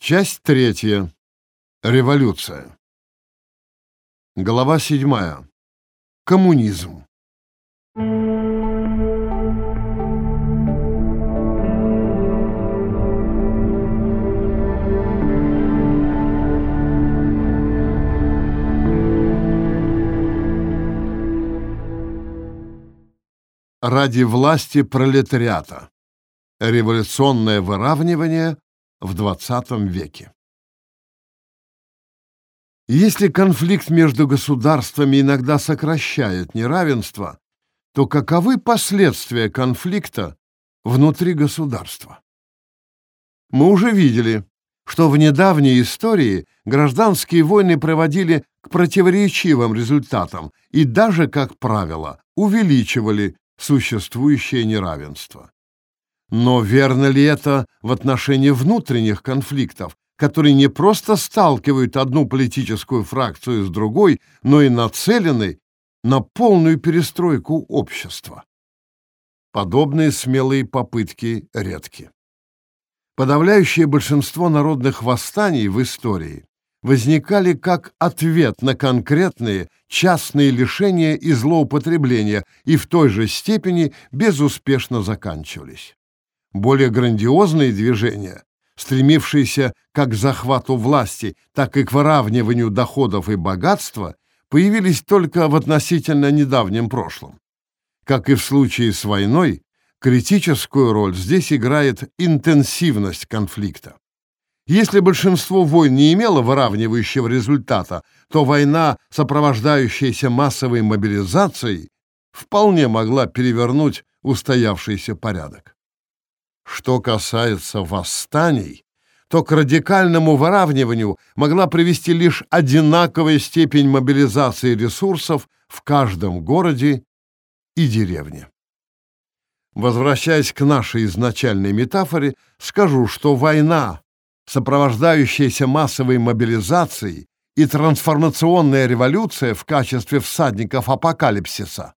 Часть третья. Революция. Глава седьмая. Коммунизм. Ради власти пролетариата. Революционное выравнивание в XX веке. Если конфликт между государствами иногда сокращает неравенство, то каковы последствия конфликта внутри государства? Мы уже видели, что в недавней истории гражданские войны приводили к противоречивым результатам и даже, как правило, увеличивали существующее неравенство. Но верно ли это в отношении внутренних конфликтов, которые не просто сталкивают одну политическую фракцию с другой, но и нацелены на полную перестройку общества? Подобные смелые попытки редки. Подавляющее большинство народных восстаний в истории возникали как ответ на конкретные частные лишения и злоупотребления и в той же степени безуспешно заканчивались более грандиозные движения, стремившиеся как к захвату власти, так и к выравниванию доходов и богатства, появились только в относительно недавнем прошлом. Как и в случае с войной, критическую роль здесь играет интенсивность конфликта. Если большинство войн не имело выравнивающего результата, то война, сопровождающаяся массовой мобилизацией, вполне могла перевернуть устоявшийся порядок. Что касается восстаний, то к радикальному выравниванию могла привести лишь одинаковая степень мобилизации ресурсов в каждом городе и деревне. Возвращаясь к нашей изначальной метафоре, скажу, что война, сопровождающаяся массовой мобилизацией и трансформационная революция в качестве всадников апокалипсиса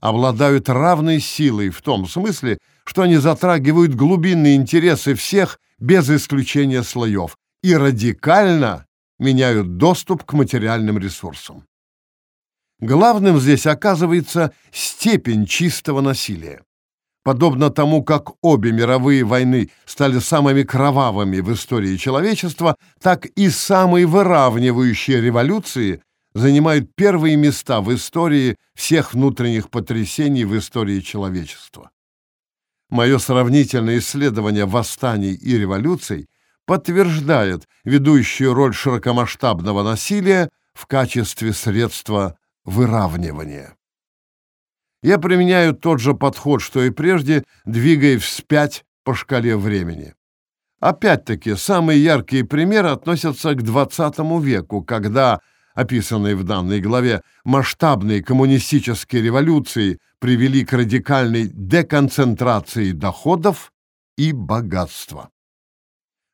обладают равной силой в том смысле, что они затрагивают глубинные интересы всех без исключения слоев и радикально меняют доступ к материальным ресурсам. Главным здесь оказывается степень чистого насилия. Подобно тому, как обе мировые войны стали самыми кровавыми в истории человечества, так и самые выравнивающие революции занимают первые места в истории всех внутренних потрясений в истории человечества. Мое сравнительное исследование восстаний и революций подтверждает ведущую роль широкомасштабного насилия в качестве средства выравнивания. Я применяю тот же подход, что и прежде, двигаясь вспять по шкале времени. Опять-таки, самые яркие примеры относятся к XX веку, когда описанные в данной главе, масштабные коммунистические революции привели к радикальной деконцентрации доходов и богатства.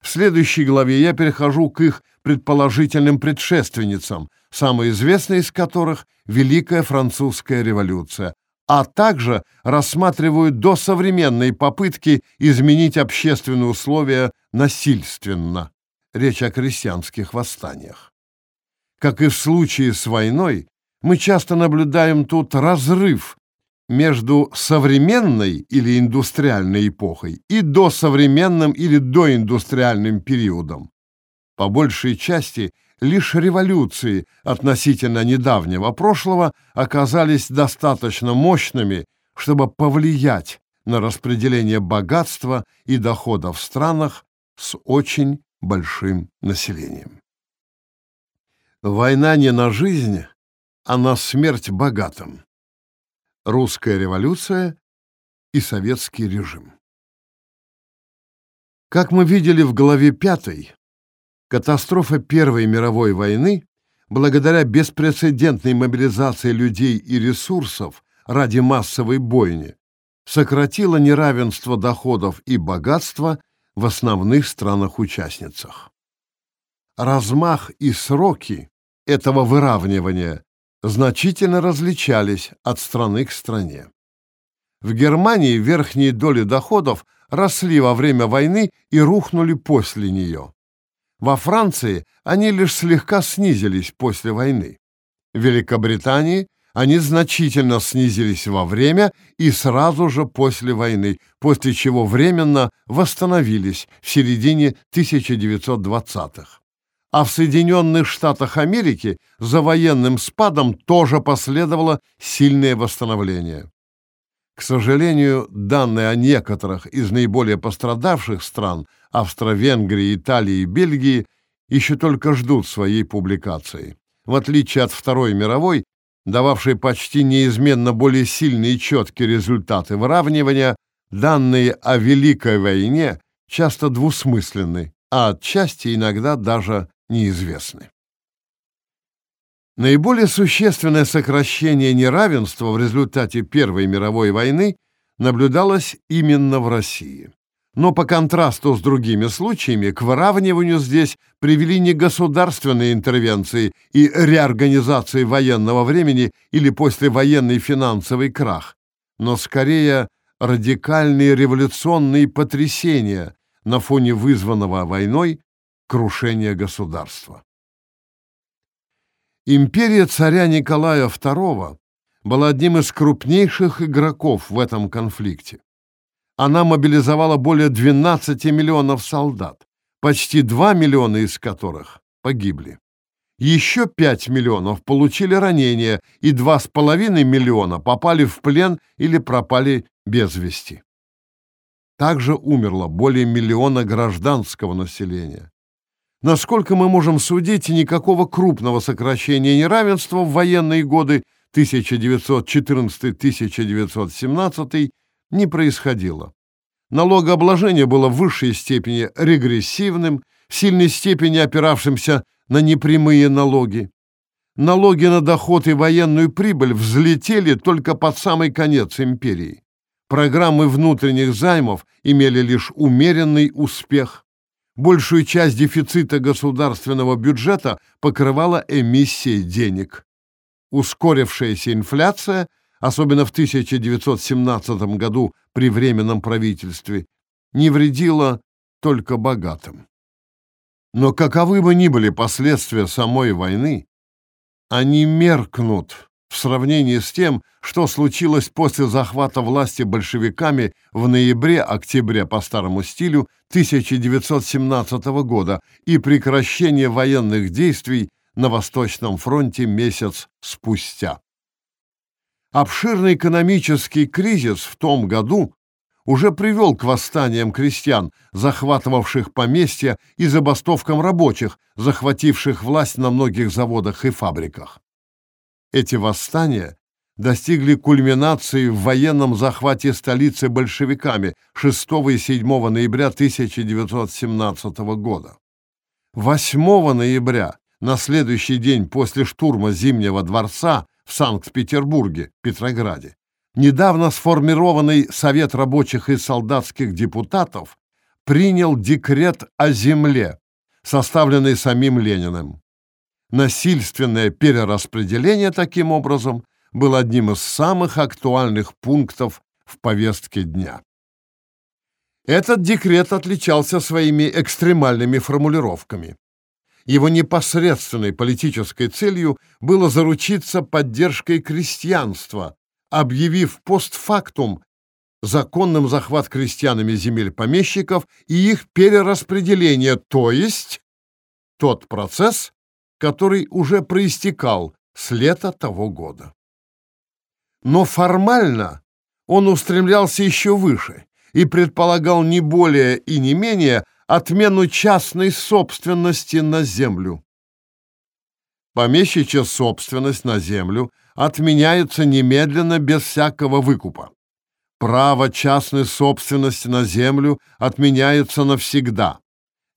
В следующей главе я перехожу к их предположительным предшественницам, самой известной из которых – Великая Французская революция, а также рассматриваю досовременные попытки изменить общественные условия насильственно. Речь о крестьянских восстаниях. Как и в случае с войной, мы часто наблюдаем тут разрыв между современной или индустриальной эпохой и досовременным или доиндустриальным периодом. По большей части лишь революции относительно недавнего прошлого оказались достаточно мощными, чтобы повлиять на распределение богатства и доходов в странах с очень большим населением. Война не на жизнь, а на смерть богатым. Русская революция и советский режим. Как мы видели в главе 5, катастрофа Первой мировой войны, благодаря беспрецедентной мобилизации людей и ресурсов ради массовой бойни, сократила неравенство доходов и богатства в основных странах-участницах. Размах и сроки этого выравнивания значительно различались от страны к стране. В Германии верхние доли доходов росли во время войны и рухнули после нее. Во Франции они лишь слегка снизились после войны. В Великобритании они значительно снизились во время и сразу же после войны, после чего временно восстановились в середине 1920-х. А в Соединенных Штатах Америки за военным спадом тоже последовало сильное восстановление. К сожалению, данные о некоторых из наиболее пострадавших стран Австро-Венгрии, Италии и Бельгии еще только ждут своей публикации. В отличие от Второй мировой, дававшей почти неизменно более сильные и четкие результаты выравнивания, данные о Великой войне часто двусмысленны, а отчасти иногда даже неизвестны. Наиболее существенное сокращение неравенства в результате Первой мировой войны наблюдалось именно в России. Но по контрасту с другими случаями к выравниванию здесь привели не государственные интервенции и реорганизации военного времени или послевоенный финансовый крах, но скорее радикальные революционные потрясения на фоне вызванного войной крушения государства. Империя царя Николая II была одним из крупнейших игроков в этом конфликте. Она мобилизовала более 12 миллионов солдат, почти 2 миллиона из которых погибли. Еще 5 миллионов получили ранения, и 2,5 миллиона попали в плен или пропали без вести. Также умерло более миллиона гражданского населения. Насколько мы можем судить, никакого крупного сокращения неравенства в военные годы 1914-1917 не происходило. Налогообложение было в высшей степени регрессивным, в сильной степени опиравшимся на непрямые налоги. Налоги на доход и военную прибыль взлетели только под самый конец империи. Программы внутренних займов имели лишь умеренный успех. Большую часть дефицита государственного бюджета покрывала эмиссия денег. Ускорившаяся инфляция, особенно в 1917 году при Временном правительстве, не вредила только богатым. Но каковы бы ни были последствия самой войны, они меркнут в сравнении с тем, что случилось после захвата власти большевиками в ноябре-октябре по старому стилю 1917 года и прекращения военных действий на Восточном фронте месяц спустя. Обширный экономический кризис в том году уже привел к восстаниям крестьян, захватывавших поместья, и забастовкам рабочих, захвативших власть на многих заводах и фабриках. Эти восстания достигли кульминации в военном захвате столицы большевиками 6 и 7 ноября 1917 года. 8 ноября, на следующий день после штурма Зимнего дворца в Санкт-Петербурге, Петрограде, недавно сформированный Совет рабочих и солдатских депутатов принял декрет о земле, составленный самим Лениным. Насильственное перераспределение таким образом было одним из самых актуальных пунктов в повестке дня. Этот декрет отличался своими экстремальными формулировками. Его непосредственной политической целью было заручиться поддержкой крестьянства, объявив постфактум законным захват крестьянами земель помещиков и их перераспределение, то есть тот процесс, который уже проистекал с лета того года. Но формально он устремлялся еще выше и предполагал не более и не менее отмену частной собственности на землю. Помещичья собственность на землю отменяется немедленно без всякого выкупа. Право частной собственности на землю отменяется навсегда.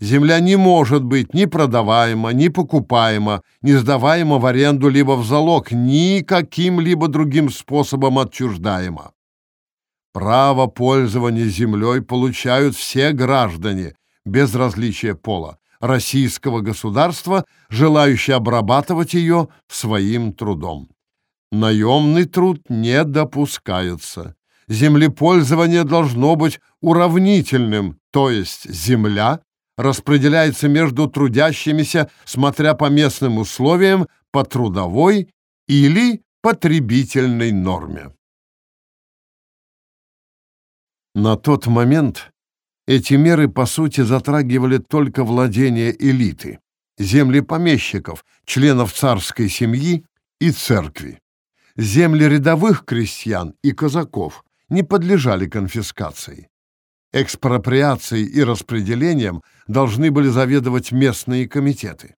Земля не может быть ни продаваема, ни покупаема, ни сдаваема в аренду либо в залог, ни каким-либо другим способом отчуждаема. Право пользования землей получают все граждане, без различия пола, российского государства, желающие обрабатывать ее своим трудом. Наемный труд не допускается. Землепользование должно быть уравнительным, то есть земля распределяется между трудящимися, смотря по местным условиям, по трудовой или потребительной норме. На тот момент эти меры, по сути, затрагивали только владения элиты, земли помещиков, членов царской семьи и церкви. Земли рядовых крестьян и казаков не подлежали конфискации. Экспроприацией и распределением должны были заведовать местные комитеты.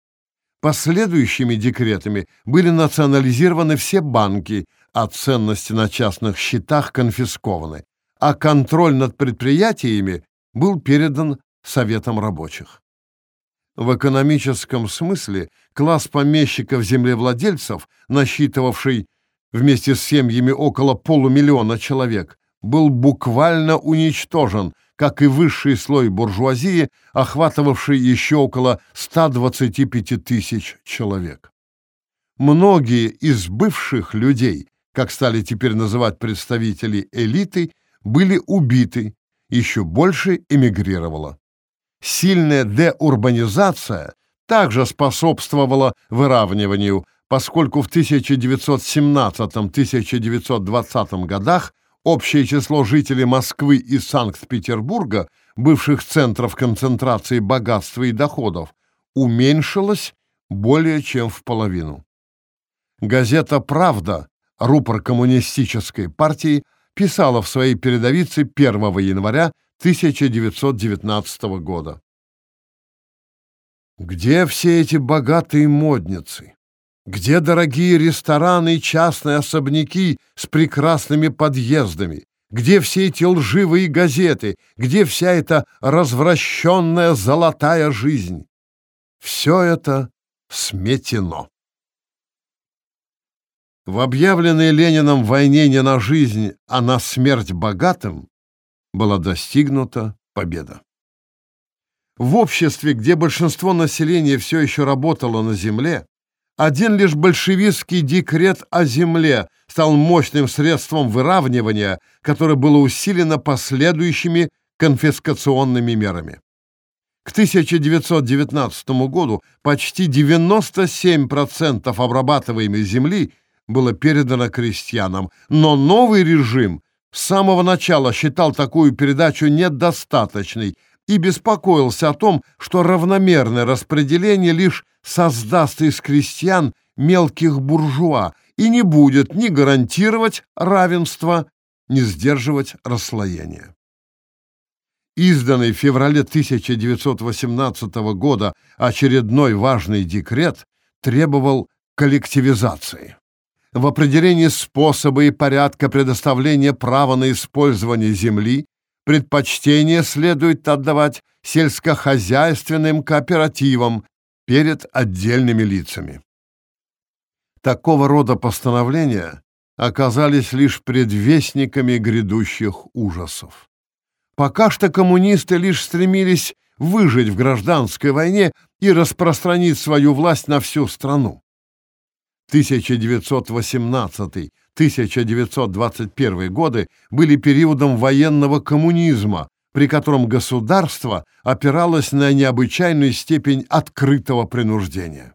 Последующими декретами были национализированы все банки, а ценности на частных счетах конфискованы, а контроль над предприятиями был передан Советам рабочих. В экономическом смысле класс помещиков-землевладельцев, насчитывавший вместе с семьями около полумиллиона человек, был буквально уничтожен, как и высший слой буржуазии, охватывавший еще около 125 тысяч человек. Многие из бывших людей, как стали теперь называть представители элиты, были убиты, еще больше эмигрировало. Сильная деурбанизация также способствовала выравниванию, поскольку в 1917-1920 годах общее число жителей Москвы и Санкт-Петербурга, бывших центров концентрации богатства и доходов, уменьшилось более чем в половину. Газета «Правда», рупор коммунистической партии, писала в своей передовице 1 января 1919 года. Где все эти богатые модницы? Где дорогие рестораны и частные особняки с прекрасными подъездами? Где все эти лживые газеты? Где вся эта развращенная золотая жизнь? Все это сметено. В объявленной Лениным войне не на жизнь, а на смерть богатым была достигнута победа. В обществе, где большинство населения все еще работало на земле, один лишь большевистский декрет о земле стал мощным средством выравнивания, которое было усилено последующими конфискационными мерами. К 1919 году почти 97% обрабатываемой земли было передано крестьянам, но новый режим с самого начала считал такую передачу недостаточной и беспокоился о том, что равномерное распределение лишь создаст из крестьян мелких буржуа и не будет ни гарантировать равенство, ни сдерживать расслоение. Изданный в феврале 1918 года очередной важный декрет требовал коллективизации в определении способа и порядка предоставления права на использование земли предпочтение следует отдавать сельскохозяйственным кооперативам перед отдельными лицами. Такого рода постановления оказались лишь предвестниками грядущих ужасов. Пока что коммунисты лишь стремились выжить в гражданской войне и распространить свою власть на всю страну. 1918-1921 годы были периодом военного коммунизма, при котором государство опиралось на необычайную степень открытого принуждения.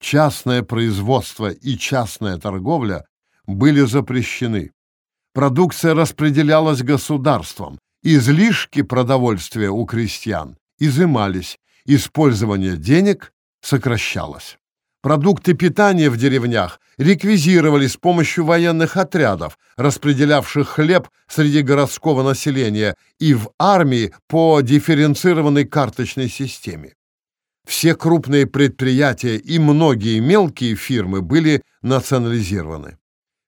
Частное производство и частная торговля были запрещены. Продукция распределялась государством, излишки продовольствия у крестьян изымались, использование денег сокращалось. Продукты питания в деревнях реквизировали с помощью военных отрядов, распределявших хлеб среди городского населения, и в армии по дифференцированной карточной системе. Все крупные предприятия и многие мелкие фирмы были национализированы.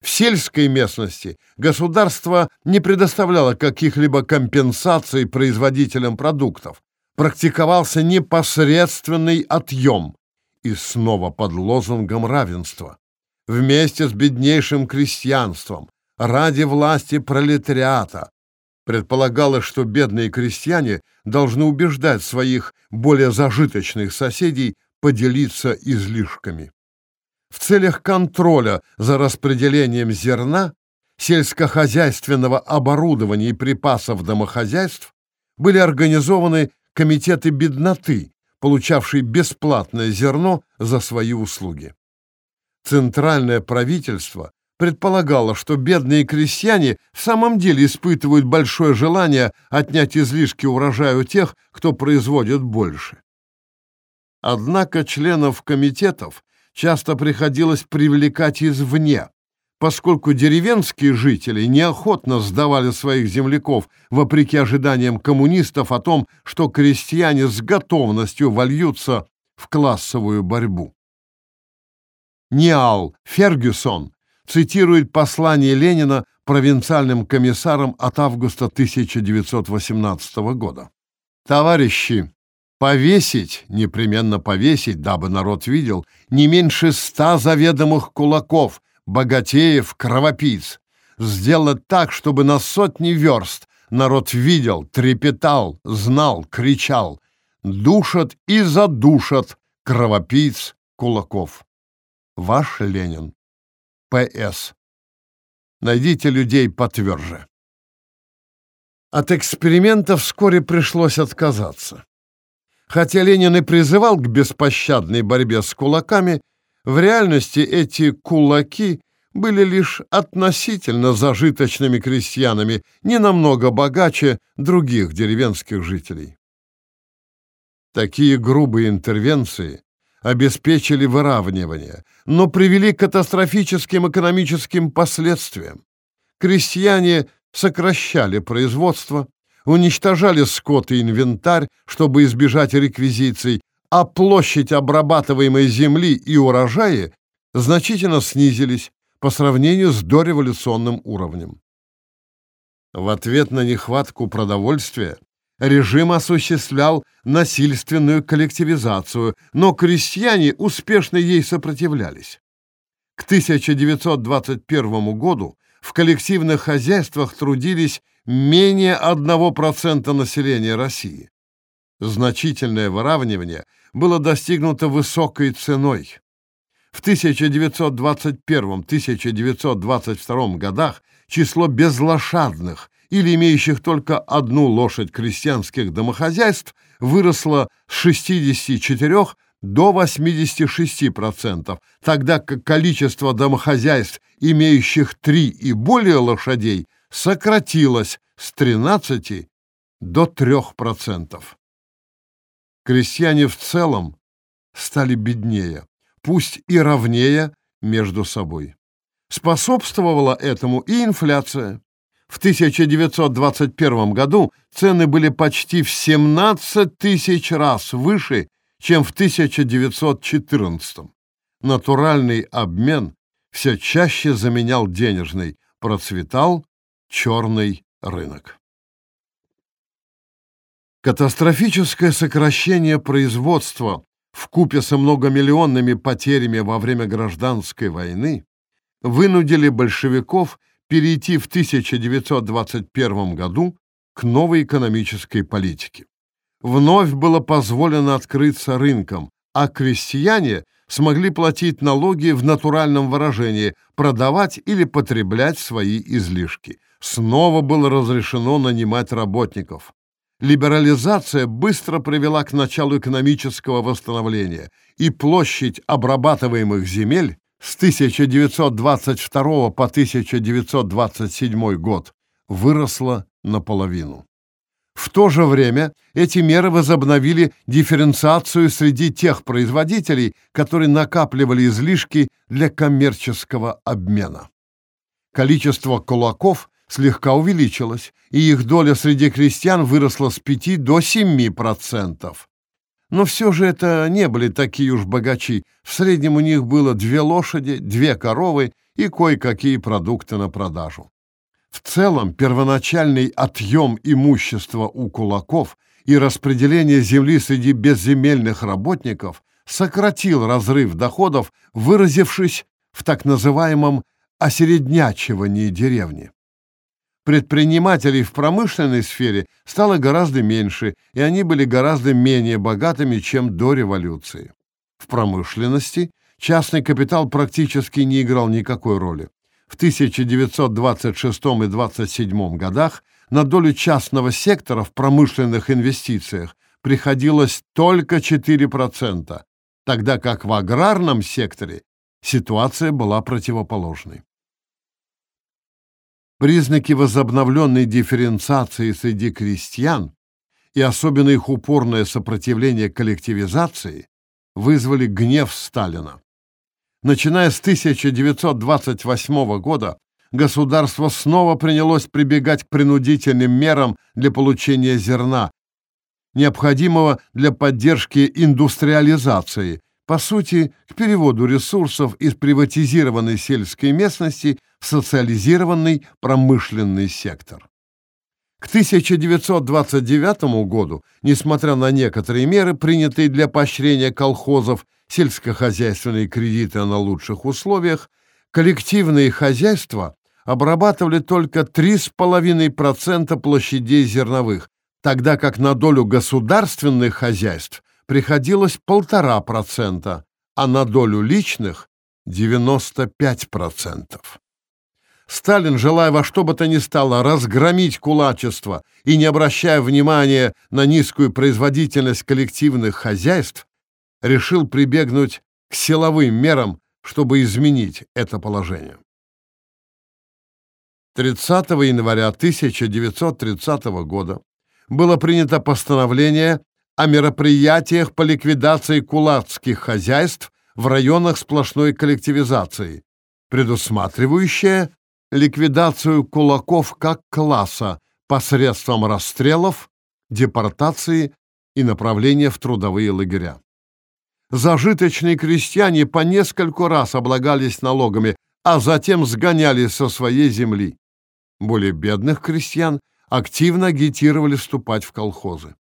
В сельской местности государство не предоставляло каких-либо компенсаций производителям продуктов. Практиковался непосредственный отъем и снова под лозунгом равенства. Вместе с беднейшим крестьянством, ради власти пролетариата. Предполагалось, что бедные крестьяне должны убеждать своих более зажиточных соседей поделиться излишками. В целях контроля за распределением зерна, сельскохозяйственного оборудования и припасов домохозяйств были организованы комитеты бедноты, получавшие бесплатное зерно за свои услуги. Центральное правительство предполагало, что бедные крестьяне в самом деле испытывают большое желание отнять излишки урожая у тех, кто производит больше. Однако членов комитетов часто приходилось привлекать извне, поскольку деревенские жители неохотно сдавали своих земляков, вопреки ожиданиям коммунистов о том, что крестьяне с готовностью вольются в классовую борьбу. Ниал Фергюсон цитирует послание Ленина провинциальным комиссарам от августа 1918 года. «Товарищи, повесить, непременно повесить, дабы народ видел, не меньше ста заведомых кулаков, богатеев, кровопийц. Сделать так, чтобы на сотни верст народ видел, трепетал, знал, кричал. Душат и задушат кровопийц кулаков. Ваш Ленин. П.С. Найдите людей потверже. От эксперимента вскоре пришлось отказаться. Хотя Ленин и призывал к беспощадной борьбе с кулаками, в реальности эти кулаки были лишь относительно зажиточными крестьянами, не намного богаче других деревенских жителей. Такие грубые интервенции обеспечили выравнивание, но привели к катастрофическим экономическим последствиям. Крестьяне сокращали производство, уничтожали скот и инвентарь, чтобы избежать реквизиций, а площадь обрабатываемой земли и урожаи значительно снизились по сравнению с дореволюционным уровнем. В ответ на нехватку продовольствия режим осуществлял насильственную коллективизацию, но крестьяне успешно ей сопротивлялись. К 1921 году в коллективных хозяйствах трудились менее 1% населения России. Значительное выравнивание было достигнуто высокой ценой. В 1921-1922 годах число безлошадных или имеющих только одну лошадь крестьянских домохозяйств выросло с 64 до 86%, тогда как количество домохозяйств, имеющих три и более лошадей, сократилось с 13 до 3%. Крестьяне в целом стали беднее, пусть и равнее между собой. Способствовала этому и инфляция. В 1921 году цены были почти в 17 тысяч раз выше, чем в 1914. Натуральный обмен все чаще заменял денежный, процветал черный рынок. Катастрофическое сокращение производства в купе со многомиллионными потерями во время гражданской войны вынудили большевиков перейти в 1921 году к новой экономической политике. Вновь было позволено открыться рынкам, а крестьяне смогли платить налоги в натуральном выражении, продавать или потреблять свои излишки. Снова было разрешено нанимать работников. Либерализация быстро привела к началу экономического восстановления, и площадь обрабатываемых земель с 1922 по 1927 год выросла наполовину. В то же время эти меры возобновили дифференциацию среди тех производителей, которые накапливали излишки для коммерческого обмена. Количество кулаков слегка увеличилось, и их доля среди крестьян выросла с 5 до 7%. Но все же это не были такие уж богачи. В среднем у них было две лошади, две коровы и кое-какие продукты на продажу. В целом, первоначальный отъем имущества у кулаков и распределение земли среди безземельных работников сократил разрыв доходов, выразившись в так называемом осереднячивании деревни. Предпринимателей в промышленной сфере стало гораздо меньше, и они были гораздо менее богатыми, чем до революции. В промышленности частный капитал практически не играл никакой роли. В 1926 и 27 годах на долю частного сектора в промышленных инвестициях приходилось только 4%, тогда как в аграрном секторе ситуация была противоположной. Признаки возобновленной дифференциации среди крестьян и особенно их упорное сопротивление коллективизации вызвали гнев Сталина. Начиная с 1928 года государство снова принялось прибегать к принудительным мерам для получения зерна, необходимого для поддержки индустриализации, по сути, к переводу ресурсов из приватизированной сельской местности в социализированный промышленный сектор. К 1929 году, несмотря на некоторые меры, принятые для поощрения колхозов, сельскохозяйственные кредиты на лучших условиях, коллективные хозяйства обрабатывали только 3,5% площадей зерновых, тогда как на долю государственных хозяйств приходилось 1,5%, а на долю личных – 95%. Сталин, желая во что бы то ни стало разгромить кулачество и не обращая внимания на низкую производительность коллективных хозяйств, решил прибегнуть к силовым мерам, чтобы изменить это положение. 30 января 1930 года было принято постановление о мероприятиях по ликвидации кулацких хозяйств в районах сплошной коллективизации, предусматривающее ликвидацию кулаков как класса посредством расстрелов, депортации и направления в трудовые лагеря. Зажиточные крестьяне по нескольку раз облагались налогами, а затем сгоняли со своей земли. Более бедных крестьян активно агитировали вступать в колхозы.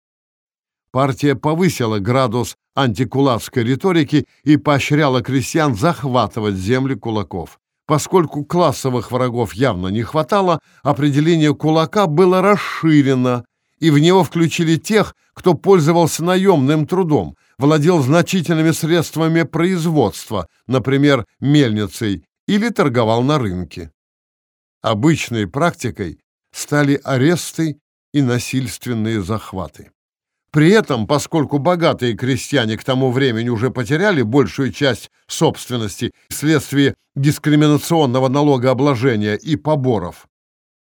Партия повысила градус антикулацкой риторики и поощряла крестьян захватывать земли кулаков. Поскольку классовых врагов явно не хватало, определение кулака было расширено, и в него включили тех, кто пользовался наемным трудом, владел значительными средствами производства, например, мельницей, или торговал на рынке. Обычной практикой стали аресты и насильственные захваты. При этом, поскольку богатые крестьяне к тому времени уже потеряли большую часть собственности вследствие дискриминационного налогообложения и поборов,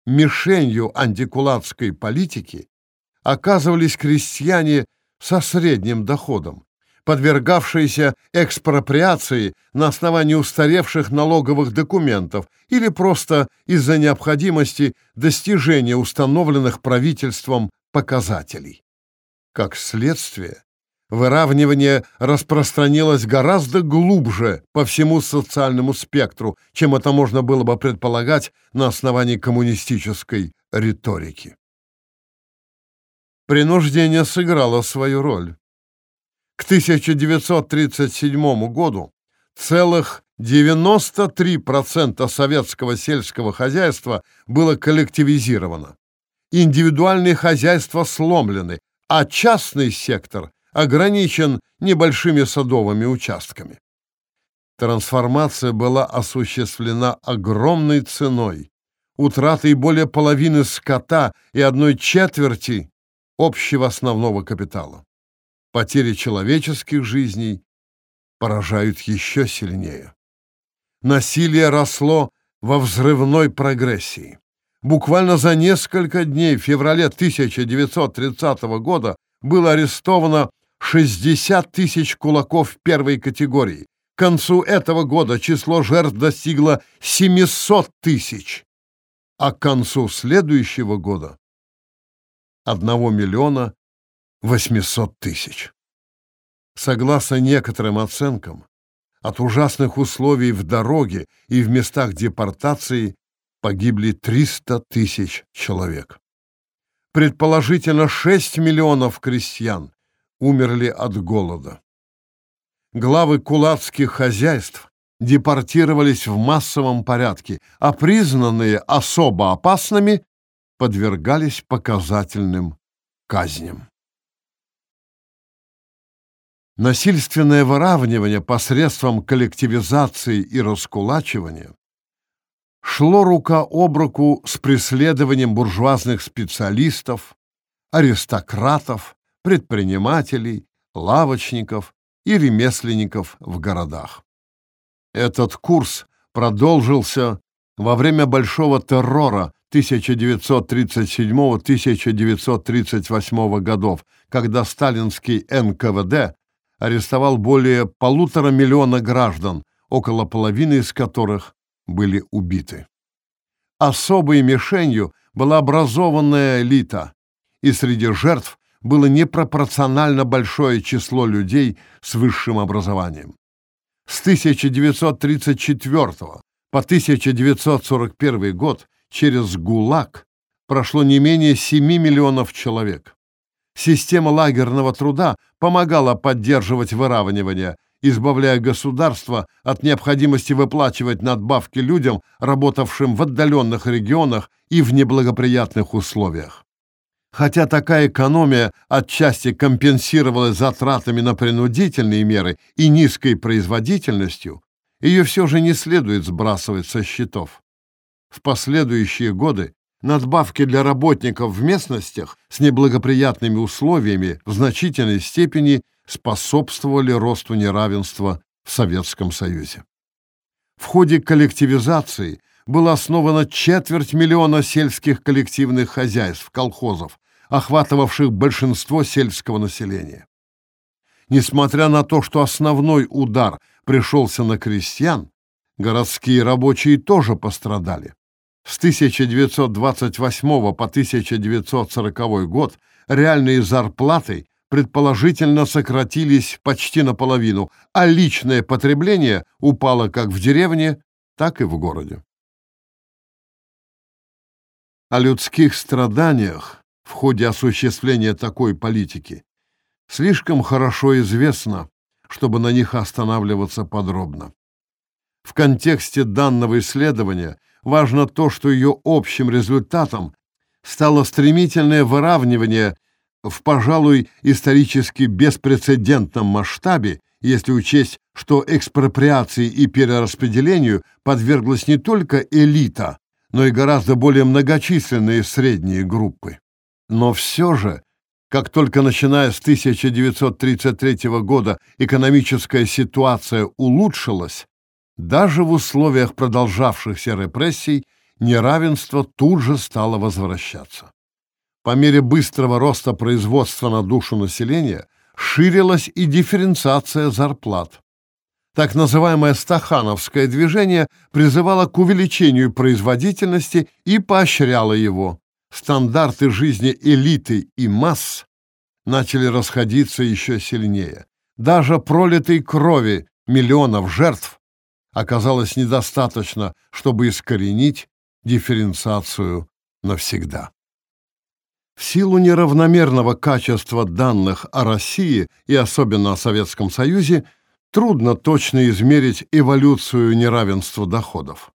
мишенью антикулацкой политики оказывались крестьяне со средним доходом, подвергавшиеся экспроприации на основании устаревших налоговых документов или просто из-за необходимости достижения установленных правительством показателей. Как следствие, выравнивание распространилось гораздо глубже по всему социальному спектру, чем это можно было бы предполагать на основании коммунистической риторики. Принуждение сыграло свою роль. К 1937 году целых 93% советского сельского хозяйства было коллективизировано. Индивидуальные хозяйства сломлены, а частный сектор ограничен небольшими садовыми участками. Трансформация была осуществлена огромной ценой, утратой более половины скота и одной четверти общего основного капитала. Потери человеческих жизней поражают еще сильнее. Насилие росло во взрывной прогрессии. Буквально за несколько дней в феврале 1930 года было арестовано 60 тысяч кулаков первой категории. К концу этого года число жертв достигло 700 тысяч, а к концу следующего года — 1 миллиона 800 тысяч. Согласно некоторым оценкам, от ужасных условий в дороге и в местах депортации погибли 300 тысяч человек. Предположительно, 6 миллионов крестьян умерли от голода. Главы кулацких хозяйств депортировались в массовом порядке, а признанные особо опасными подвергались показательным казням. Насильственное выравнивание посредством коллективизации и раскулачивания шло рука об руку с преследованием буржуазных специалистов, аристократов, предпринимателей, лавочников и ремесленников в городах. Этот курс продолжился во время Большого террора 1937-1938 годов, когда сталинский НКВД арестовал более полутора миллиона граждан, около половины из которых были убиты. Особой мишенью была образованная элита, и среди жертв было непропорционально большое число людей с высшим образованием. С 1934 по 1941 год через ГУЛАГ прошло не менее 7 миллионов человек. Система лагерного труда помогала поддерживать выравнивание, избавляя государство от необходимости выплачивать надбавки людям, работавшим в отдаленных регионах и в неблагоприятных условиях. Хотя такая экономия отчасти компенсировалась затратами на принудительные меры и низкой производительностью, ее все же не следует сбрасывать со счетов. В последующие годы надбавки для работников в местностях с неблагоприятными условиями в значительной степени способствовали росту неравенства в Советском Союзе. В ходе коллективизации было основано четверть миллиона сельских коллективных хозяйств, колхозов, охватывавших большинство сельского населения. Несмотря на то, что основной удар пришелся на крестьян, городские рабочие тоже пострадали. С 1928 по 1940 год реальные зарплаты предположительно сократились почти наполовину, а личное потребление упало как в деревне, так и в городе. О людских страданиях в ходе осуществления такой политики слишком хорошо известно, чтобы на них останавливаться подробно. В контексте данного исследования важно то, что ее общим результатом стало стремительное выравнивание в, пожалуй, исторически беспрецедентном масштабе, если учесть, что экспроприации и перераспределению подверглась не только элита, но и гораздо более многочисленные средние группы. Но все же, как только начиная с 1933 года экономическая ситуация улучшилась, даже в условиях продолжавшихся репрессий неравенство тут же стало возвращаться. По мере быстрого роста производства на душу населения ширилась и дифференциация зарплат. Так называемое стахановское движение призывало к увеличению производительности и поощряло его стандарты жизни элиты и масс начали расходиться еще сильнее. Даже пролитой крови миллионов жертв оказалось недостаточно, чтобы искоренить дифференциацию навсегда. В силу неравномерного качества данных о России и особенно о Советском Союзе трудно точно измерить эволюцию неравенства доходов.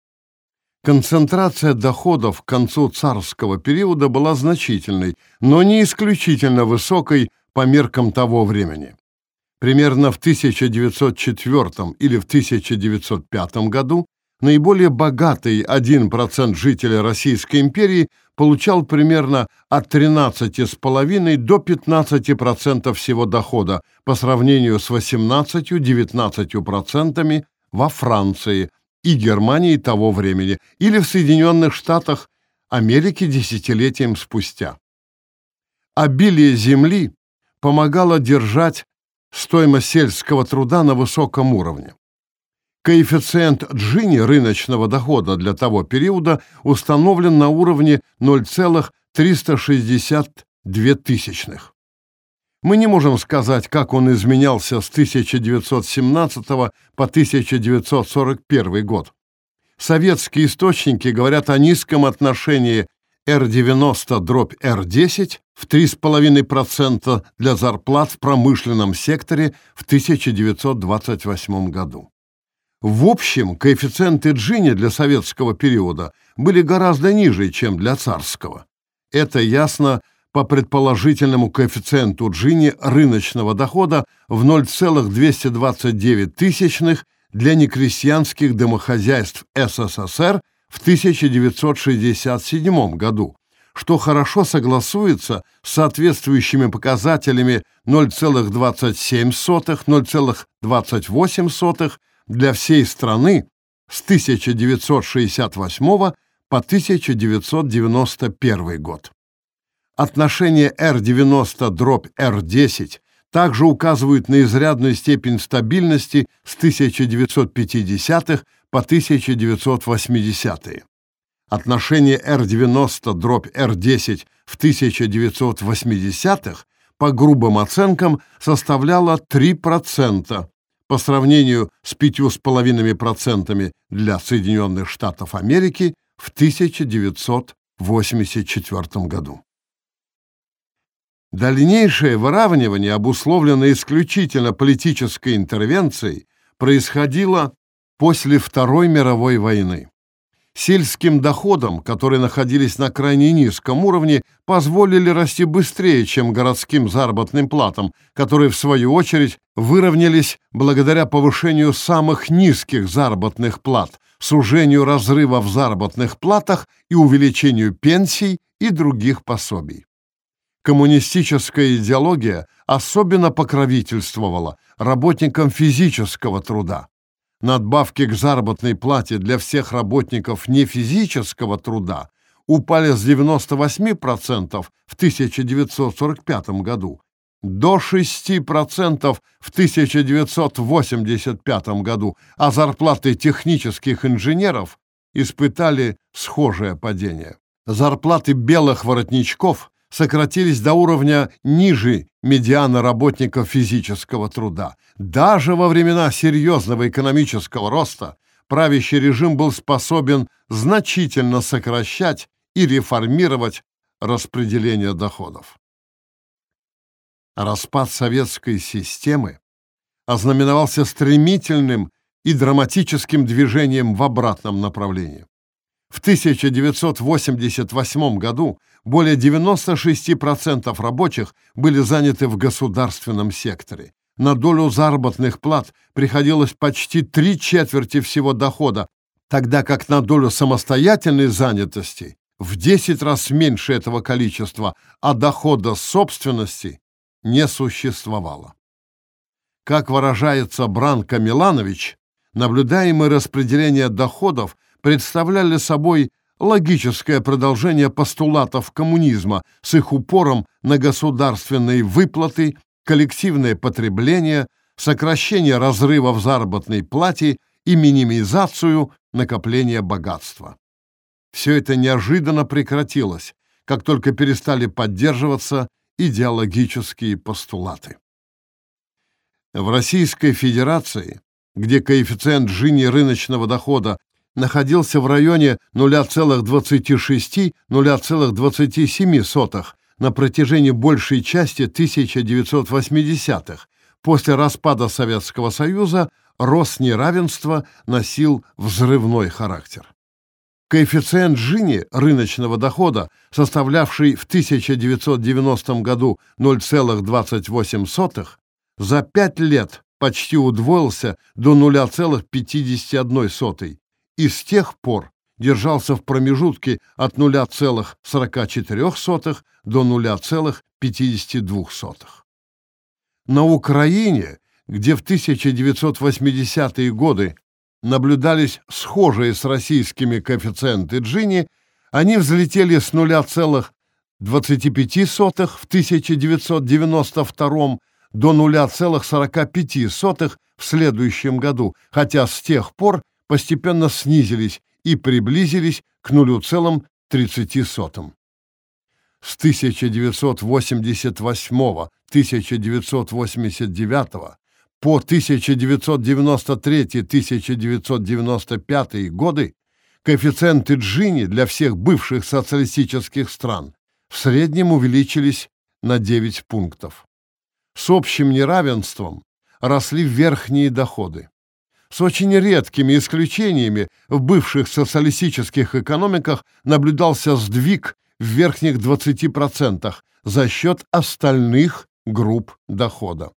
Концентрация доходов к концу царского периода была значительной, но не исключительно высокой по меркам того времени. Примерно в 1904 или в 1905 году наиболее богатый 1% жителей Российской империи получал примерно от 13,5 до 15% всего дохода по сравнению с 18-19% во Франции – и Германии того времени, или в Соединенных Штатах Америки десятилетием спустя. Обилие земли помогало держать стоимость сельского труда на высоком уровне. Коэффициент Джини рыночного дохода для того периода установлен на уровне 0,362 тысячных. Мы не можем сказать, как он изменялся с 1917 по 1941 год. Советские источники говорят о низком отношении R90 дробь R10 в 3,5% для зарплат в промышленном секторе в 1928 году. В общем, коэффициенты Джини для советского периода были гораздо ниже, чем для царского. Это ясно по предположительному коэффициенту Джини рыночного дохода в 0,229 тысячных для некрестьянских домохозяйств СССР в 1967 году, что хорошо согласуется с соответствующими показателями 0,27, 0,28 для всей страны с 1968 по 1991 год. Отношение R90 дробь R10 также указывают на изрядную степень стабильности с 1950-х по 1980-е. Отношение R90 дробь R10 в 1980-х по грубым оценкам составляло 3% по сравнению с 5,5% для Соединенных Штатов Америки в 1984 году. Дальнейшее выравнивание, обусловленное исключительно политической интервенцией, происходило после Второй мировой войны. Сельским доходам, которые находились на крайне низком уровне, позволили расти быстрее, чем городским заработным платам, которые, в свою очередь, выровнялись благодаря повышению самых низких заработных плат, сужению разрыва в заработных платах и увеличению пенсий и других пособий коммунистическая идеология особенно покровительствовала работникам физического труда. Надбавки к заработной плате для всех работников нефизического труда упали с 98% в 1945 году до 6% в 1985 году, а зарплаты технических инженеров испытали схожее падение. Зарплаты белых воротничков сократились до уровня ниже медиана работников физического труда. Даже во времена серьезного экономического роста правящий режим был способен значительно сокращать и реформировать распределение доходов. Распад советской системы ознаменовался стремительным и драматическим движением в обратном направлении. В 1988 году более 96% рабочих были заняты в государственном секторе. На долю заработных плат приходилось почти три четверти всего дохода, тогда как на долю самостоятельной занятости в 10 раз меньше этого количества, а дохода собственности не существовало. Как выражается Бранко Миланович, наблюдаемое распределение доходов представляли собой логическое продолжение постулатов коммунизма с их упором на государственные выплаты, коллективное потребление, сокращение разрыва в заработной плате и минимизацию накопления богатства. Все это неожиданно прекратилось, как только перестали поддерживаться идеологические постулаты. В Российской Федерации, где коэффициент Джини рыночного дохода находился в районе 0,26-0,27 на протяжении большей части 1980-х. После распада Советского Союза рост неравенства носил взрывной характер. Коэффициент Джини рыночного дохода, составлявший в 1990 году 0,28, за 5 лет почти удвоился до 0,51 и с тех пор держался в промежутке от 0,44 до 0,52. На Украине, где в 1980-е годы наблюдались схожие с российскими коэффициенты Джини, они взлетели с 0,25 в 1992 до 0,45 в следующем году, хотя с тех пор постепенно снизились и приблизились к 0,30. С 1988-1989 по 1993-1995 годы коэффициенты Джини для всех бывших социалистических стран в среднем увеличились на 9 пунктов. С общим неравенством росли верхние доходы. С очень редкими исключениями в бывших социалистических экономиках наблюдался сдвиг в верхних 20% за счет остальных групп дохода.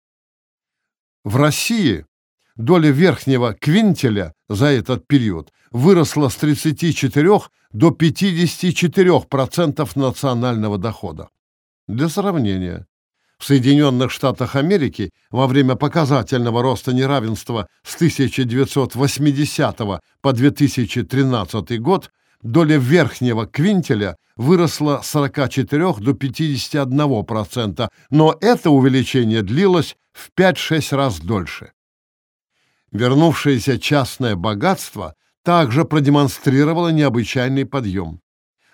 В России доля верхнего квинтеля за этот период выросла с 34 до 54% национального дохода. Для сравнения, в Соединенных Штатах Америки во время показательного роста неравенства с 1980 по 2013 год доля верхнего квинтеля выросла с 44 до 51%, но это увеличение длилось в 5-6 раз дольше. Вернувшееся частное богатство также продемонстрировало необычайный подъем.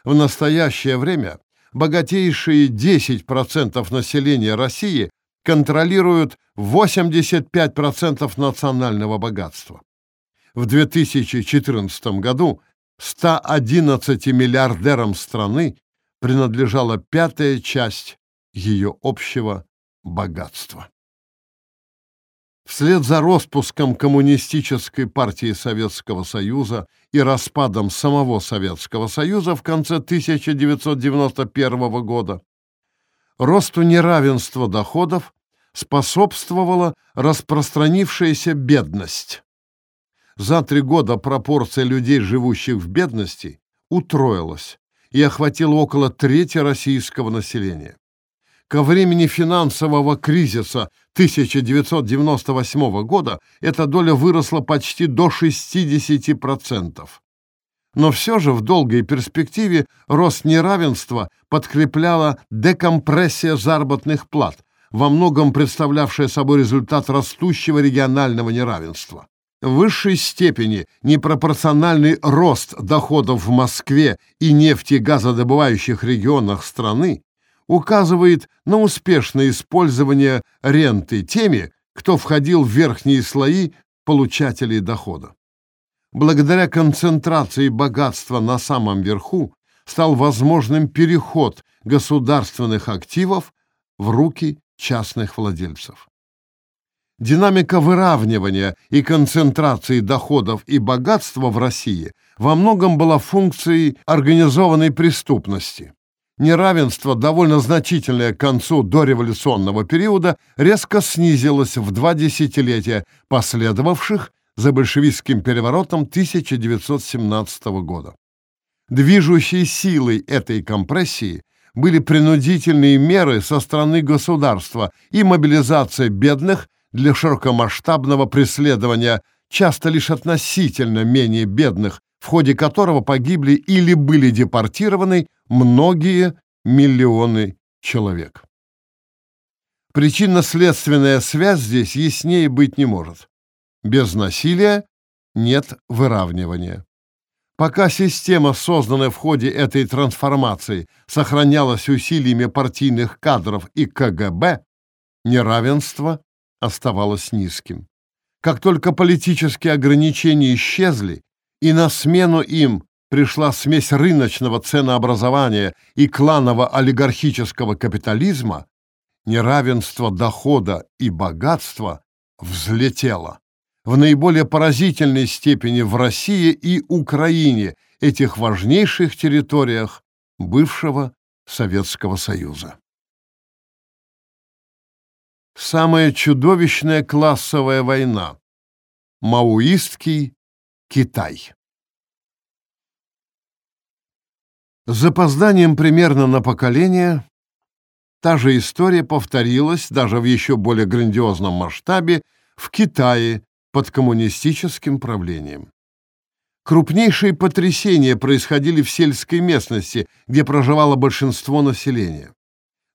В настоящее время богатейшие 10% населения России контролируют 85% национального богатства. В 2014 году 111 миллиардерам страны принадлежала пятая часть ее общего богатства. Вслед за распуском Коммунистической партии Советского Союза и распадом самого Советского Союза в конце 1991 года росту неравенства доходов способствовала распространившаяся бедность. За три года пропорция людей, живущих в бедности, утроилась и охватила около трети российского населения. Ко времени финансового кризиса 1998 года эта доля выросла почти до 60%. Но все же в долгой перспективе рост неравенства подкрепляла декомпрессия заработных плат, во многом представлявшая собой результат растущего регионального неравенства. В высшей степени непропорциональный рост доходов в Москве и нефтегазодобывающих регионах страны указывает на успешное использование ренты теми, кто входил в верхние слои получателей дохода. Благодаря концентрации богатства на самом верху стал возможным переход государственных активов в руки частных владельцев. Динамика выравнивания и концентрации доходов и богатства в России во многом была функцией организованной преступности. Неравенство, довольно значительное к концу дореволюционного периода, резко снизилось в два десятилетия, последовавших за большевистским переворотом 1917 года. Движущей силой этой компрессии были принудительные меры со стороны государства и мобилизация бедных для широкомасштабного преследования часто лишь относительно менее бедных, в ходе которого погибли или были депортированы многие миллионы человек. Причинно-следственная связь здесь яснее быть не может. Без насилия нет выравнивания. Пока система, созданная в ходе этой трансформации, сохранялась усилиями партийных кадров и КГБ, неравенство оставалось низким. Как только политические ограничения исчезли, и на смену им пришла смесь рыночного ценообразования и кланово-олигархического капитализма, неравенство дохода и богатства взлетело. В наиболее поразительной степени в России и Украине, этих важнейших территориях бывшего Советского Союза. Самая чудовищная классовая война. Маоистский Китай. С запозданием примерно на поколение та же история повторилась даже в еще более грандиозном масштабе в Китае под коммунистическим правлением. Крупнейшие потрясения происходили в сельской местности, где проживало большинство населения.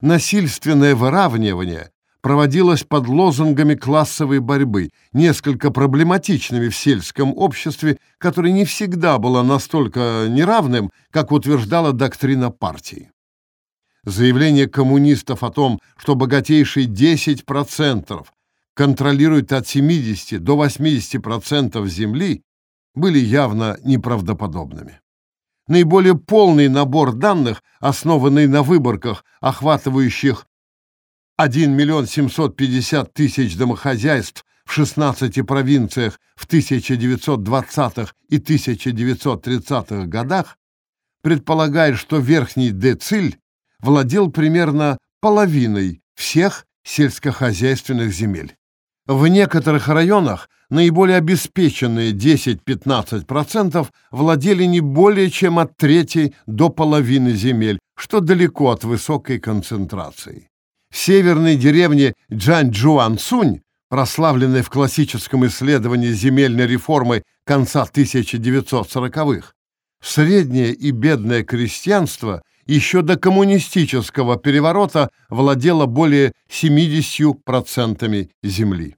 Насильственное выравнивание проводилось под лозунгами классовой борьбы, несколько проблематичными в сельском обществе, которое не всегда было настолько неравным, как утверждала доктрина партии. Заявление коммунистов о том, что богатейшие 10% контролируют от 70 до 80% земли, были явно неправдоподобными. Наиболее полный набор данных, основанный на выборках, охватывающих 1 миллион 750 тысяч домохозяйств в 16 провинциях в 1920-х и 1930-х годах предполагает, что верхний дециль владел примерно половиной всех сельскохозяйственных земель. В некоторых районах наиболее обеспеченные 10-15% владели не более чем от трети до половины земель, что далеко от высокой концентрации. В северной деревне Джанчжуансунь, прославленной в классическом исследовании земельной реформы конца 1940-х, среднее и бедное крестьянство еще до коммунистического переворота владело более 70% земли.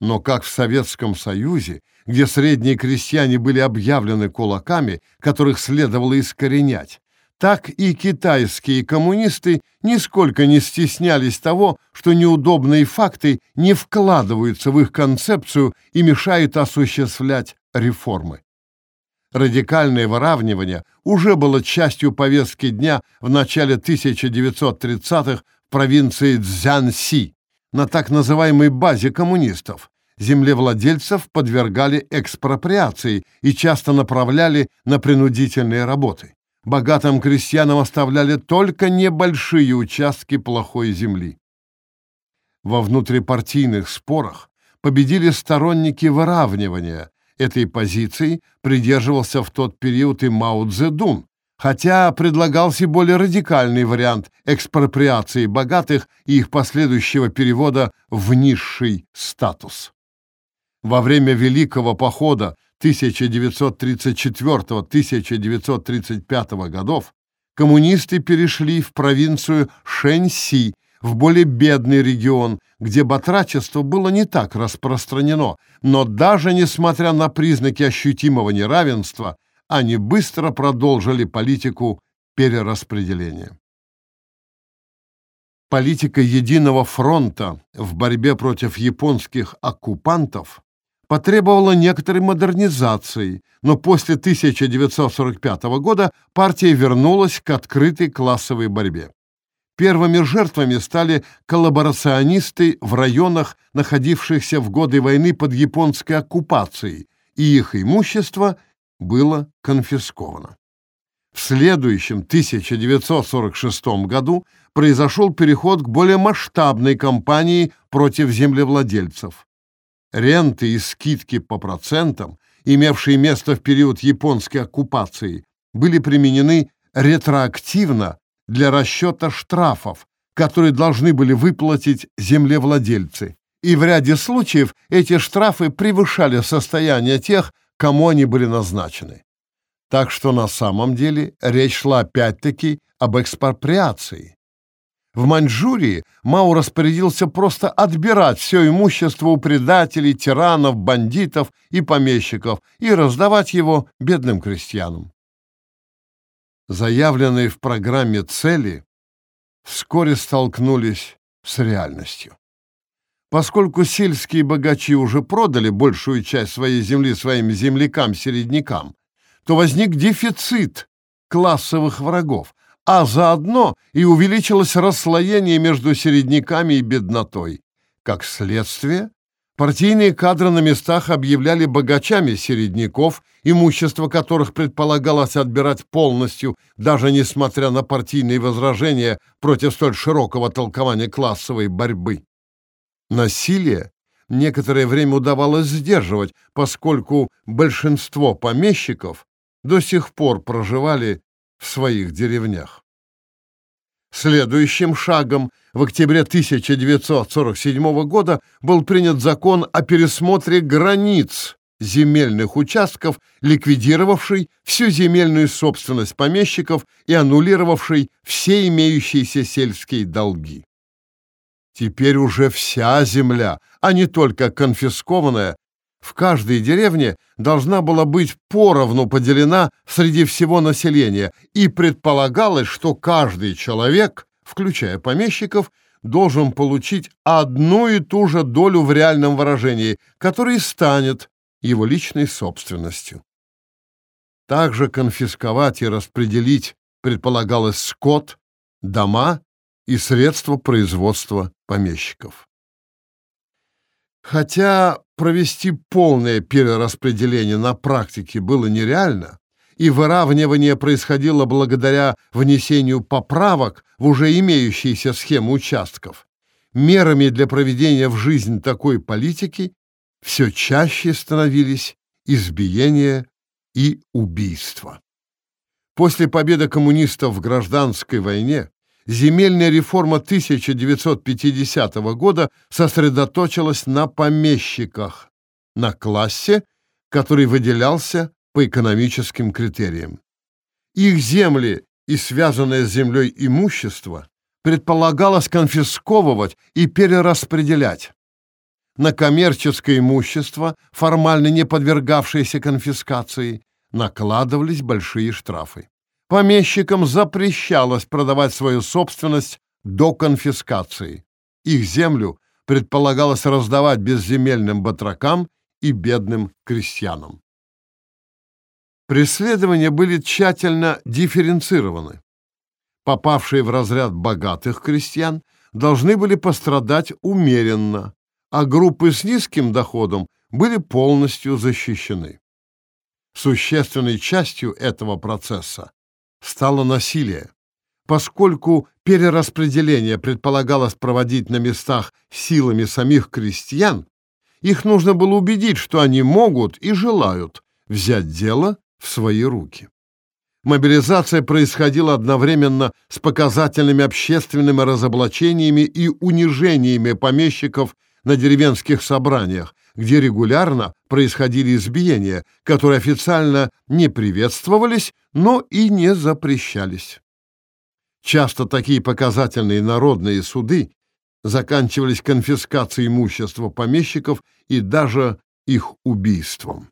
Но как в Советском Союзе, где средние крестьяне были объявлены кулаками, которых следовало искоренять, так и китайские коммунисты нисколько не стеснялись того, что неудобные факты не вкладываются в их концепцию и мешают осуществлять реформы. Радикальное выравнивание уже было частью повестки дня в начале 1930-х в провинции Цзянси, на так называемой базе коммунистов. Землевладельцев подвергали экспроприации и часто направляли на принудительные работы. Богатым крестьянам оставляли только небольшие участки плохой земли. Во внутрипартийных спорах победили сторонники выравнивания, Этой позиции придерживался в тот период и Мао Цзэдун, хотя предлагался более радикальный вариант экспроприации богатых и их последующего перевода в низший статус. Во время Великого похода 1934-1935 годов коммунисты перешли в провинцию Шэньси, в более бедный регион, где батрачество было не так распространено, но даже несмотря на признаки ощутимого неравенства, они быстро продолжили политику перераспределения. Политика единого фронта в борьбе против японских оккупантов потребовала некоторой модернизации, но после 1945 года партия вернулась к открытой классовой борьбе. Первыми жертвами стали коллаборационисты в районах, находившихся в годы войны под японской оккупацией, и их имущество было конфисковано. В следующем 1946 году произошел переход к более масштабной кампании против землевладельцев. Ренты и скидки по процентам, имевшие место в период японской оккупации, были применены ретроактивно для расчета штрафов, которые должны были выплатить землевладельцы. И в ряде случаев эти штрафы превышали состояние тех, кому они были назначены. Так что на самом деле речь шла опять-таки об экспроприации. В Маньчжурии Мао распорядился просто отбирать все имущество у предателей, тиранов, бандитов и помещиков и раздавать его бедным крестьянам заявленные в программе цели, вскоре столкнулись с реальностью. Поскольку сельские богачи уже продали большую часть своей земли своим землякам-середнякам, то возник дефицит классовых врагов, а заодно и увеличилось расслоение между середняками и беднотой. Как следствие, Партийные кадры на местах объявляли богачами середняков, имущество которых предполагалось отбирать полностью, даже несмотря на партийные возражения против столь широкого толкования классовой борьбы. Насилие некоторое время удавалось сдерживать, поскольку большинство помещиков до сих пор проживали в своих деревнях. Следующим шагом в октябре 1947 года был принят закон о пересмотре границ земельных участков, ликвидировавший всю земельную собственность помещиков и аннулировавший все имеющиеся сельские долги. Теперь уже вся земля, а не только конфискованная, в каждой деревне должна была быть поровну поделена среди всего населения, и предполагалось, что каждый человек, включая помещиков, должен получить одну и ту же долю в реальном выражении, которая станет его личной собственностью. Также конфисковать и распределить предполагалось скот, дома и средства производства помещиков. Хотя провести полное перераспределение на практике было нереально, и выравнивание происходило благодаря внесению поправок в уже имеющиеся схемы участков, мерами для проведения в жизнь такой политики все чаще становились избиения и убийства. После победы коммунистов в гражданской войне земельная реформа 1950 года сосредоточилась на помещиках, на классе, который выделялся по экономическим критериям. Их земли и связанное с землей имущество предполагалось конфисковывать и перераспределять. На коммерческое имущество, формально не подвергавшееся конфискации, накладывались большие штрафы. Помещикам запрещалось продавать свою собственность до конфискации. Их землю предполагалось раздавать безземельным батракам и бедным крестьянам. Преследования были тщательно дифференцированы. Попавшие в разряд богатых крестьян должны были пострадать умеренно, а группы с низким доходом были полностью защищены. Существенной частью этого процесса стало насилие, поскольку перераспределение предполагалось проводить на местах силами самих крестьян, их нужно было убедить, что они могут и желают взять дело в свои руки. Мобилизация происходила одновременно с показательными общественными разоблачениями и унижениями помещиков на деревенских собраниях, где регулярно происходили избиения, которые официально не приветствовались, но и не запрещались. Часто такие показательные народные суды заканчивались конфискацией имущества помещиков и даже их убийством.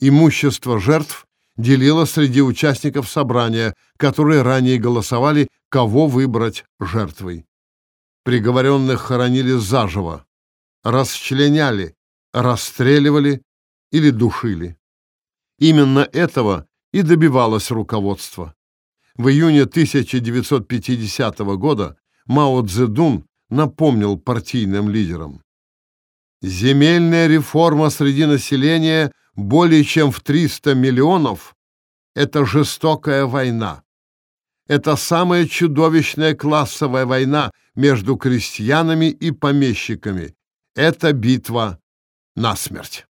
Имущество жертв делилось среди участников собрания, которые ранее голосовали, кого выбрать жертвой. Приговоренных хоронили заживо, расчленяли, расстреливали или душили. Именно этого и добивалось руководство. В июне 1950 года Мао Цзэдун напомнил партийным лидерам. Земельная реформа среди населения более чем в 300 миллионов – это жестокая война. Это самая чудовищная классовая война между крестьянами и помещиками. Это битва насмерть.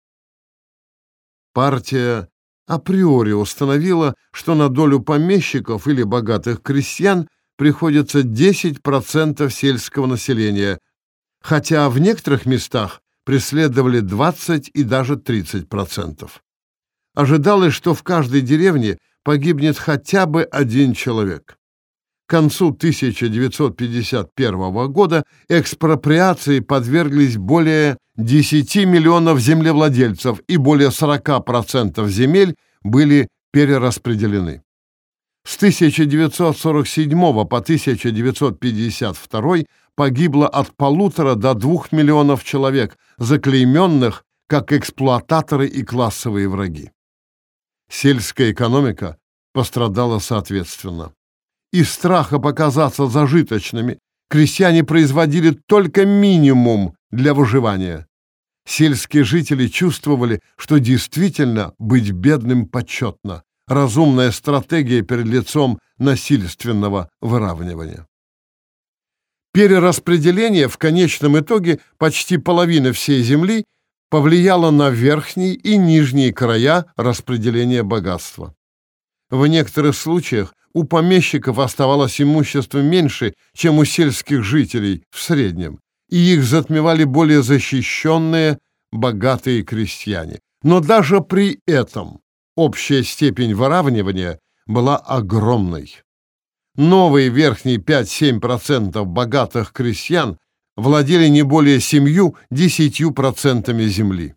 Партия априори установила, что на долю помещиков или богатых крестьян приходится 10% сельского населения, хотя в некоторых местах преследовали 20 и даже 30%. Ожидалось, что в каждой деревне погибнет хотя бы один человек. К концу 1951 года экспроприации подверглись более 10 миллионов землевладельцев и более 40% земель были перераспределены. С 1947 по 1952 погибло от полутора до двух миллионов человек, заклейменных как эксплуататоры и классовые враги. Сельская экономика пострадала соответственно. Из страха показаться зажиточными крестьяне производили только минимум для выживания. Сельские жители чувствовали, что действительно быть бедным почетно. Разумная стратегия перед лицом насильственного выравнивания. Перераспределение в конечном итоге почти половины всей земли повлияло на верхние и нижние края распределения богатства. В некоторых случаях у помещиков оставалось имущество меньше, чем у сельских жителей в среднем, и их затмевали более защищенные, богатые крестьяне. Но даже при этом общая степень выравнивания была огромной новые верхние 5-7% богатых крестьян владели не более 7-10% земли.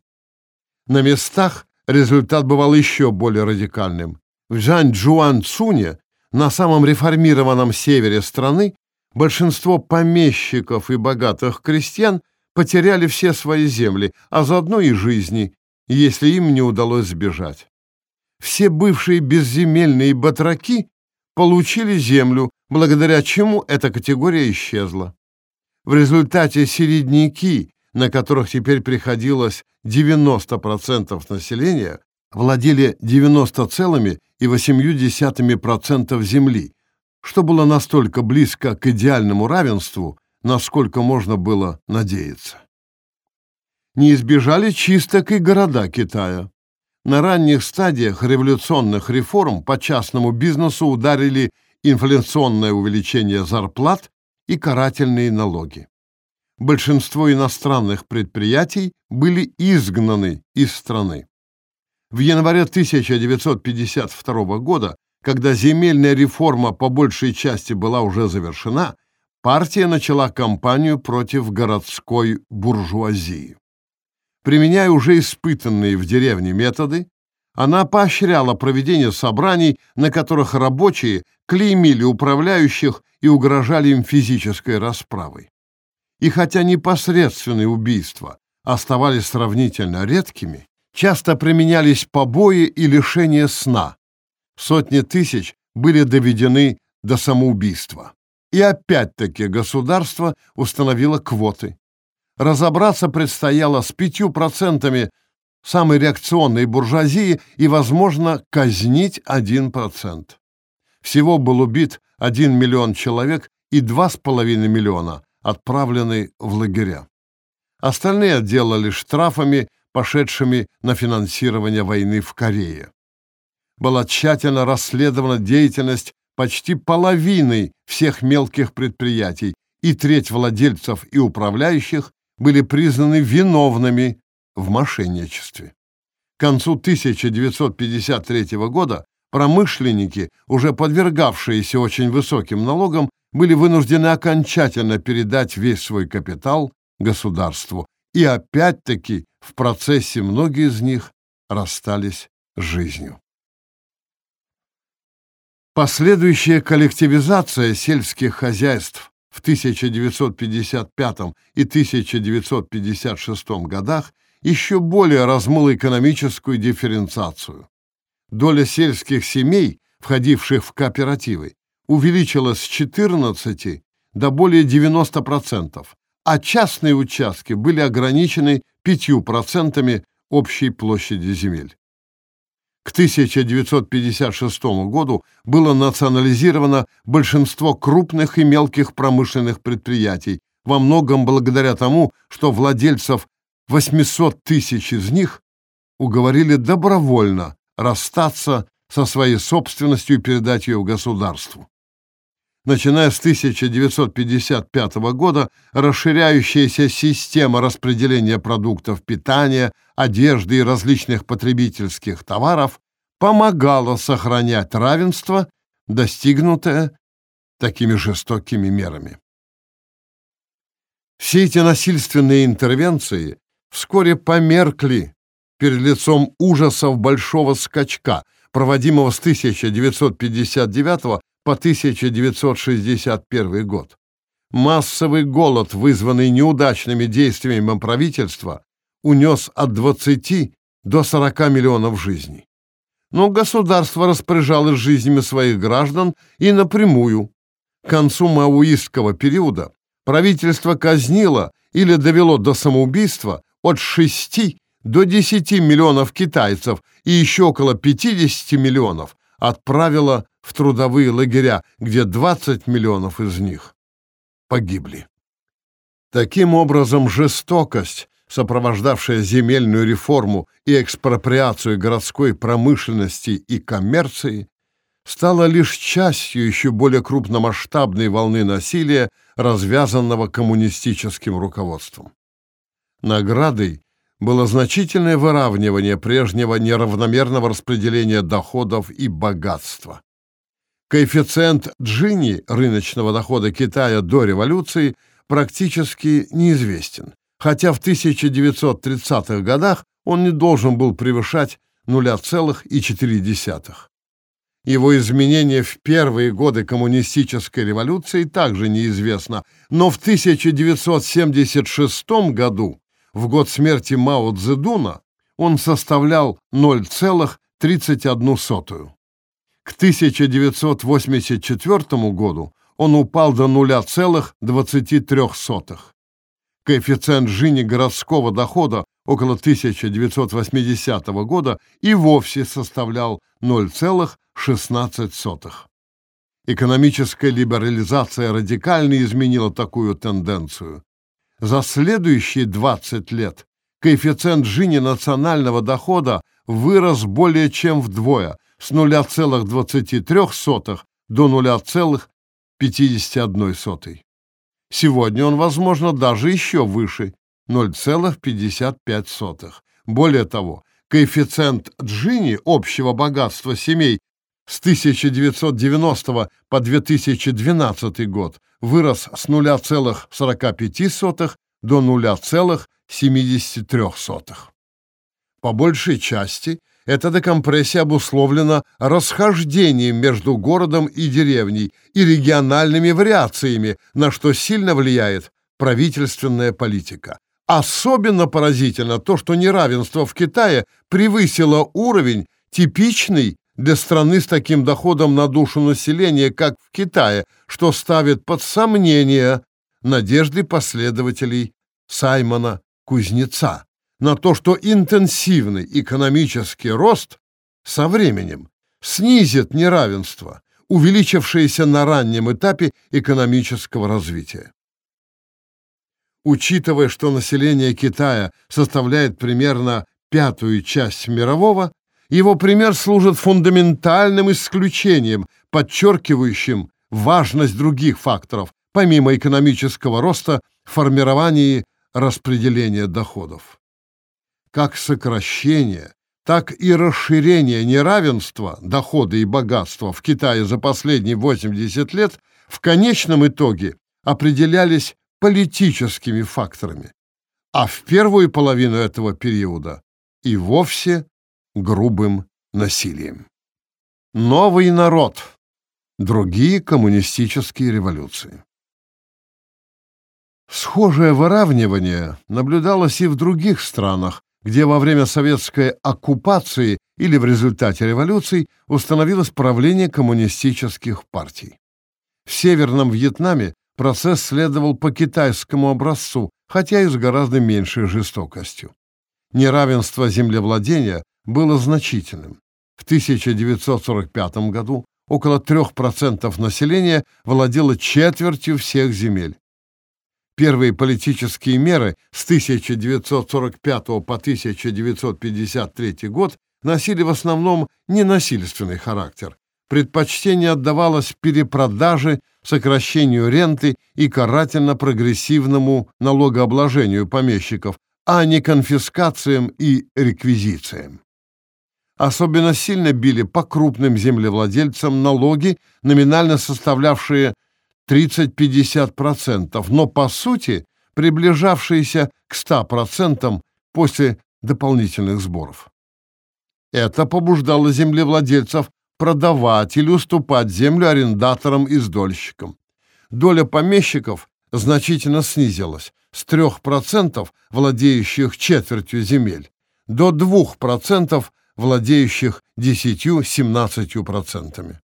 На местах результат бывал еще более радикальным. В Жан-Джуан-Цуне, на самом реформированном севере страны, большинство помещиков и богатых крестьян потеряли все свои земли, а заодно и жизни, если им не удалось сбежать. Все бывшие безземельные батраки получили землю, благодаря чему эта категория исчезла. В результате середняки, на которых теперь приходилось 90% населения, владели 90,8% земли, что было настолько близко к идеальному равенству, насколько можно было надеяться. не избежали чисток и города Китая. На ранних стадиях революционных реформ по частному бизнесу ударили инфляционное увеличение зарплат и карательные налоги. Большинство иностранных предприятий были изгнаны из страны. В январе 1952 года, когда земельная реформа по большей части была уже завершена, партия начала кампанию против городской буржуазии. Применяя уже испытанные в деревне методы, она поощряла проведение собраний, на которых рабочие клеймили управляющих и угрожали им физической расправой. И хотя непосредственные убийства оставались сравнительно редкими, часто применялись побои и лишение сна. Сотни тысяч были доведены до самоубийства. И опять-таки государство установило квоты. Разобраться предстояло с пятью процентами самой реакционной буржуазии и, возможно, казнить один процент. Всего был убит 1 миллион человек и 2,5 миллиона отправлены в лагеря. Остальные отделали штрафами, пошедшими на финансирование войны в Корее. Была тщательно расследована деятельность почти половины всех мелких предприятий, и треть владельцев и управляющих были признаны виновными в мошенничестве. К концу 1953 года промышленники, уже подвергавшиеся очень высоким налогам, были вынуждены окончательно передать весь свой капитал государству. И опять-таки в процессе многие из них расстались с жизнью. Последующая коллективизация сельских хозяйств в 1955 и 1956 годах еще более размыла экономическую дифференциацию. Доля сельских семей, входивших в кооперативы, увеличилась с 14 до более 90%, а частные участки были ограничены 5% общей площади земель. К 1956 году было национализировано большинство крупных и мелких промышленных предприятий, во многом благодаря тому, что владельцев 800 тысяч из них уговорили добровольно расстаться со своей собственностью и передать ее государству начиная с 1955 года, расширяющаяся система распределения продуктов питания, одежды и различных потребительских товаров помогала сохранять равенство, достигнутое такими жестокими мерами. Все эти насильственные интервенции вскоре померкли перед лицом ужасов большого скачка, проводимого с 1959 по 1961 год. Массовый голод, вызванный неудачными действиями правительства, унес от 20 до 40 миллионов жизней. Но государство распоряжалось жизнями своих граждан и напрямую. К концу маоистского периода правительство казнило или довело до самоубийства от 6 до 10 миллионов китайцев и еще около 50 миллионов отправило в трудовые лагеря, где 20 миллионов из них погибли. Таким образом, жестокость, сопровождавшая земельную реформу и экспроприацию городской промышленности и коммерции, стала лишь частью еще более крупномасштабной волны насилия, развязанного коммунистическим руководством. Наградой было значительное выравнивание прежнего неравномерного распределения доходов и богатства. Коэффициент Джини рыночного дохода Китая до революции практически неизвестен, хотя в 1930-х годах он не должен был превышать 0,4. Его изменение в первые годы коммунистической революции также неизвестно, но в 1976 году, в год смерти Мао Цзэдуна, он составлял 0,31. К 1984 году он упал до 0,23. Коэффициент Жини городского дохода около 1980 года и вовсе составлял 0,16. Экономическая либерализация радикально изменила такую тенденцию. За следующие 20 лет коэффициент Джини национального дохода вырос более чем вдвое, с 0,23 до 0,51. Сегодня он, возможно, даже еще выше 0,55. Более того, коэффициент Джини общего богатства семей с 1990 по 2012 год вырос с 0,45 до 0,73. По большей части эта декомпрессия обусловлена расхождением между городом и деревней и региональными вариациями, на что сильно влияет правительственная политика. Особенно поразительно то, что неравенство в Китае превысило уровень, типичный для страны с таким доходом на душу населения, как в Китае, что ставит под сомнение надежды последователей Саймона Кузнеца на то, что интенсивный экономический рост со временем снизит неравенство, увеличившееся на раннем этапе экономического развития. Учитывая, что население Китая составляет примерно пятую часть мирового, его пример служит фундаментальным исключением, подчеркивающим важность других факторов, помимо экономического роста, в формировании распределения доходов как сокращение, так и расширение неравенства, дохода и богатства в Китае за последние 80 лет в конечном итоге определялись политическими факторами, а в первую половину этого периода и вовсе грубым насилием. Новый народ. Другие коммунистические революции. Схожее выравнивание наблюдалось и в других странах, где во время советской оккупации или в результате революций установилось правление коммунистических партий. В Северном Вьетнаме процесс следовал по китайскому образцу, хотя и с гораздо меньшей жестокостью. Неравенство землевладения было значительным. В 1945 году около 3% населения владело четвертью всех земель. Первые политические меры с 1945 по 1953 год носили в основном ненасильственный характер. Предпочтение отдавалось перепродаже, сокращению ренты и карательно-прогрессивному налогообложению помещиков, а не конфискациям и реквизициям. Особенно сильно били по крупным землевладельцам налоги, номинально составлявшие 30-50%, но по сути приближавшиеся к 100% после дополнительных сборов. Это побуждало землевладельцев продавать или уступать землю арендаторам и сдольщикам. Доля помещиков значительно снизилась с 3% владеющих четвертью земель до 2% владеющих 10-17%.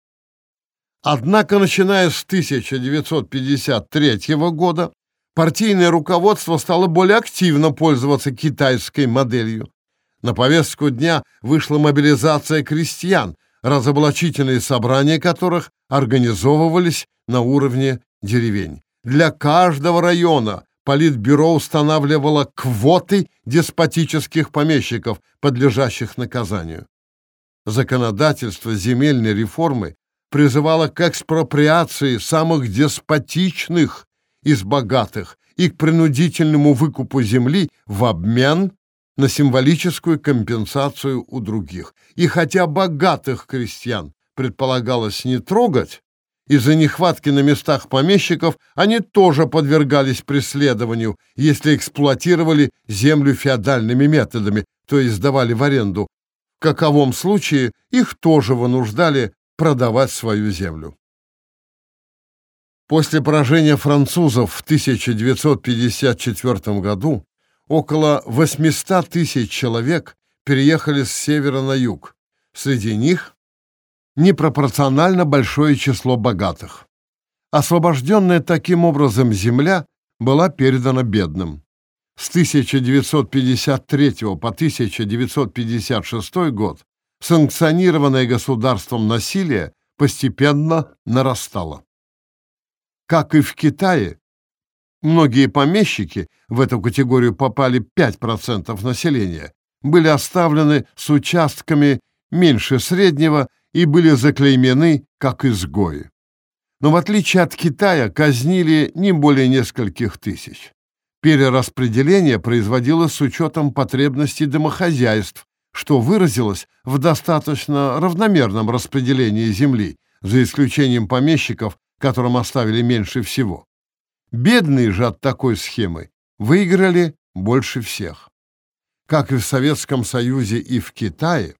Однако, начиная с 1953 года, партийное руководство стало более активно пользоваться китайской моделью. На повестку дня вышла мобилизация крестьян, разоблачительные собрания которых организовывались на уровне деревень. Для каждого района Политбюро устанавливало квоты деспотических помещиков, подлежащих наказанию. Законодательство земельной реформы призывала к экспроприации самых деспотичных из богатых и к принудительному выкупу земли в обмен на символическую компенсацию у других. И хотя богатых крестьян предполагалось не трогать, из-за нехватки на местах помещиков они тоже подвергались преследованию, если эксплуатировали землю феодальными методами, то есть сдавали в аренду. В каковом случае их тоже вынуждали продавать свою землю. После поражения французов в 1954 году около 800 тысяч человек переехали с севера на юг. Среди них непропорционально большое число богатых. Освобожденная таким образом земля была передана бедным. С 1953 по 1956 год санкционированное государством насилие постепенно нарастало. Как и в Китае, Многие помещики, в эту категорию попали 5% населения, были оставлены с участками меньше среднего и были заклеймены как изгои. Но в отличие от Китая казнили не более нескольких тысяч. Перераспределение производилось с учетом потребностей домохозяйств, что выразилось в достаточно равномерном распределении земли, за исключением помещиков, которым оставили меньше всего. Бедные же от такой схемы выиграли больше всех. Как и в Советском Союзе и в Китае,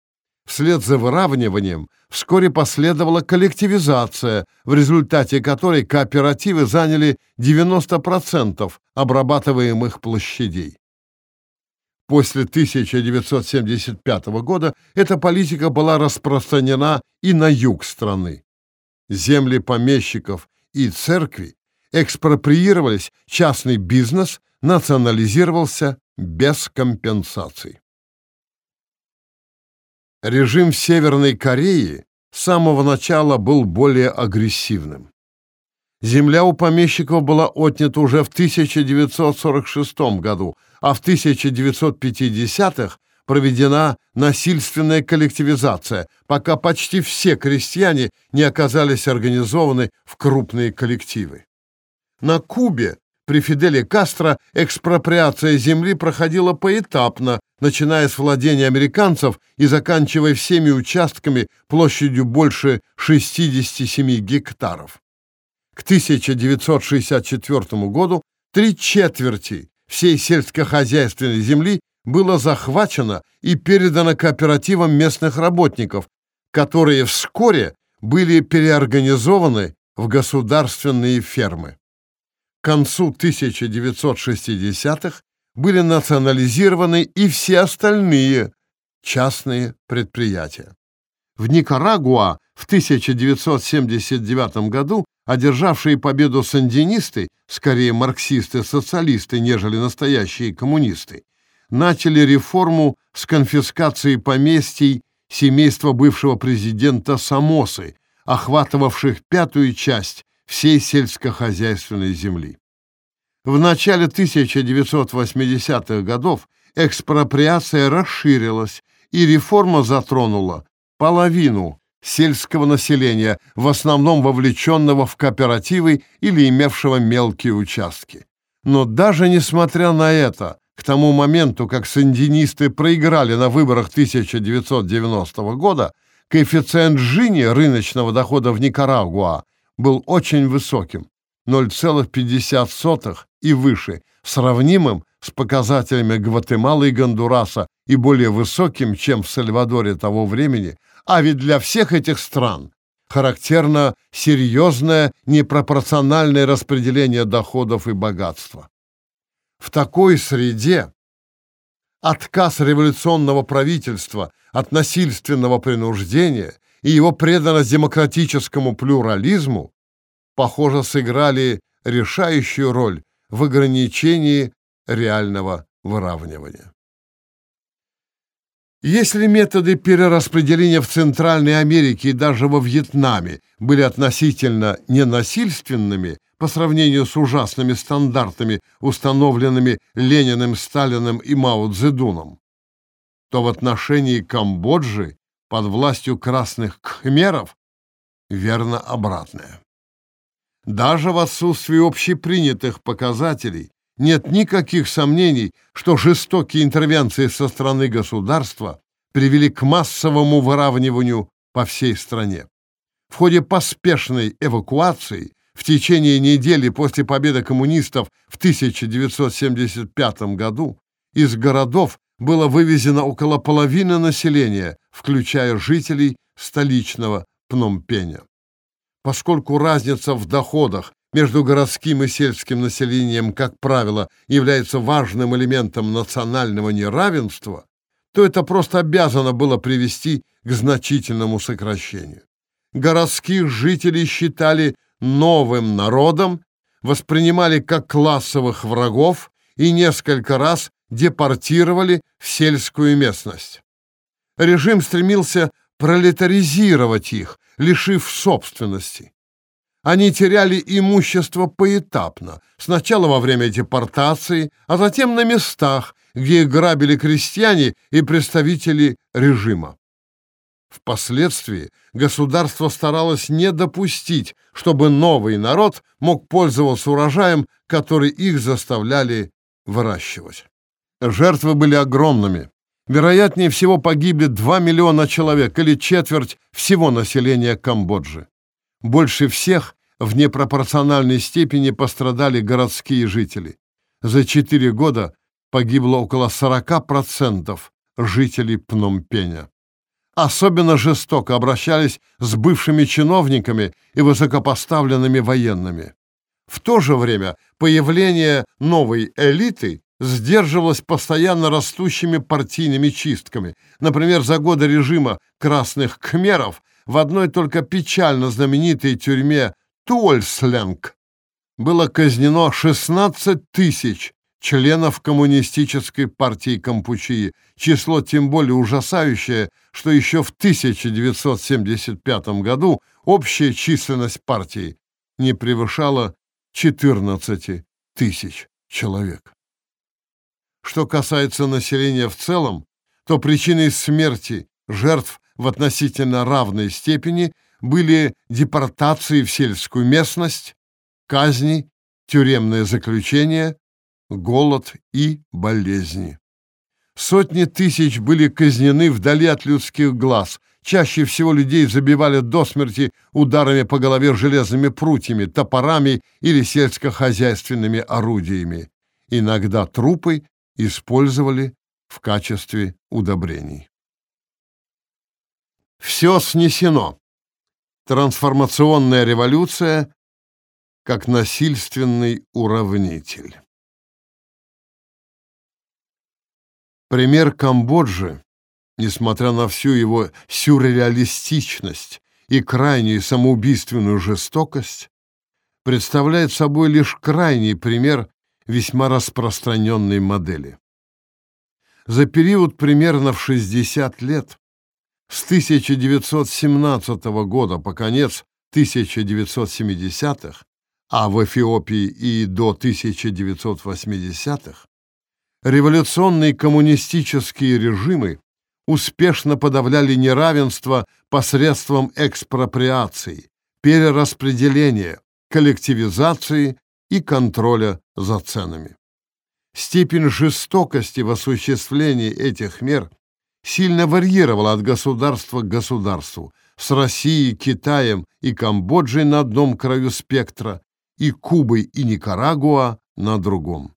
вслед за выравниванием вскоре последовала коллективизация, в результате которой кооперативы заняли 90% обрабатываемых площадей. После 1975 года эта политика была распространена и на юг страны. Земли помещиков и церкви экспроприировались, частный бизнес национализировался без компенсаций. Режим в Северной Корее с самого начала был более агрессивным. Земля у помещиков была отнята уже в 1946 году, а в 1950-х проведена насильственная коллективизация, пока почти все крестьяне не оказались организованы в крупные коллективы. На Кубе при Фиделе Кастро экспроприация земли проходила поэтапно, начиная с владения американцев и заканчивая всеми участками площадью больше 67 гектаров. К 1964 году три четверти всей сельскохозяйственной земли было захвачено и передано кооперативам местных работников, которые вскоре были переорганизованы в государственные фермы. К концу 1960-х были национализированы и все остальные частные предприятия. В Никарагуа в 1979 году одержавшие победу сандинисты, скорее марксисты-социалисты, нежели настоящие коммунисты, начали реформу с конфискацией поместий семейства бывшего президента Самосы, охватывавших пятую часть всей сельскохозяйственной земли. В начале 1980-х годов экспроприация расширилась, и реформа затронула половину сельского населения, в основном вовлеченного в кооперативы или имевшего мелкие участки. Но даже несмотря на это, к тому моменту, как сандинисты проиграли на выборах 1990 года, коэффициент Жини рыночного дохода в Никарагуа был очень высоким 0,50 и выше, сравнимым с показателями Гватемалы и Гондураса и более высоким, чем в Сальвадоре того времени, а ведь для всех этих стран характерно серьезное непропорциональное распределение доходов и богатства. В такой среде отказ революционного правительства от насильственного принуждения и его преданность демократическому плюрализму, похоже, сыграли решающую роль в ограничении реального выравнивания. Если методы перераспределения в Центральной Америке и даже во Вьетнаме были относительно ненасильственными по сравнению с ужасными стандартами, установленными Лениным, Сталиным и Мао Цзэдуном, то в отношении Камбоджи под властью красных кхмеров верно обратное. Даже в отсутствии общепринятых показателей нет никаких сомнений, что жестокие интервенции со стороны государства привели к массовому выравниванию по всей стране. В ходе поспешной эвакуации в течение недели после победы коммунистов в 1975 году из городов было вывезено около половины населения, включая жителей столичного Пномпеня. Поскольку разница в доходах между городским и сельским населением, как правило, является важным элементом национального неравенства, то это просто обязано было привести к значительному сокращению. Городских жителей считали новым народом, воспринимали как классовых врагов и несколько раз депортировали в сельскую местность. Режим стремился пролетаризировать их, лишив собственности. Они теряли имущество поэтапно, сначала во время депортации, а затем на местах, где их грабили крестьяне и представители режима. Впоследствии государство старалось не допустить, чтобы новый народ мог пользоваться урожаем, который их заставляли выращивать. Жертвы были огромными. Вероятнее всего погибли 2 миллиона человек или четверть всего населения Камбоджи. Больше всех в непропорциональной степени пострадали городские жители. За 4 года погибло около 40% жителей Пномпеня. Особенно жестоко обращались с бывшими чиновниками и высокопоставленными военными. В то же время появление новой элиты сдерживалось постоянно растущими партийными чистками. Например, за годы режима красных кхмеров в одной только печально знаменитой тюрьме Туольсленг было казнено 16 тысяч членов Коммунистической партии Кампучии, число тем более ужасающее, что еще в 1975 году общая численность партии не превышала 14 тысяч человек. Что касается населения в целом, то причиной смерти жертв в относительно равной степени были депортации в сельскую местность, казни, тюремное заключение, голод и болезни. Сотни тысяч были казнены вдали от людских глаз. Чаще всего людей забивали до смерти ударами по голове железными прутьями, топорами или сельскохозяйственными орудиями. Иногда трупы использовали в качестве удобрений. Все снесено. Трансформационная революция как насильственный уравнитель. Пример Камбоджи, несмотря на всю его сюрреалистичность и крайнюю самоубийственную жестокость, представляет собой лишь крайний пример весьма распространенной модели. За период примерно в 60 лет, с 1917 года по конец 1970-х, а в Эфиопии и до 1980-х, революционные коммунистические режимы успешно подавляли неравенство посредством экспроприации, перераспределения, коллективизации и контроля за ценами. Степень жестокости в осуществлении этих мер сильно варьировала от государства к государству, с Россией, Китаем и Камбоджей на одном краю спектра и Кубой и Никарагуа на другом.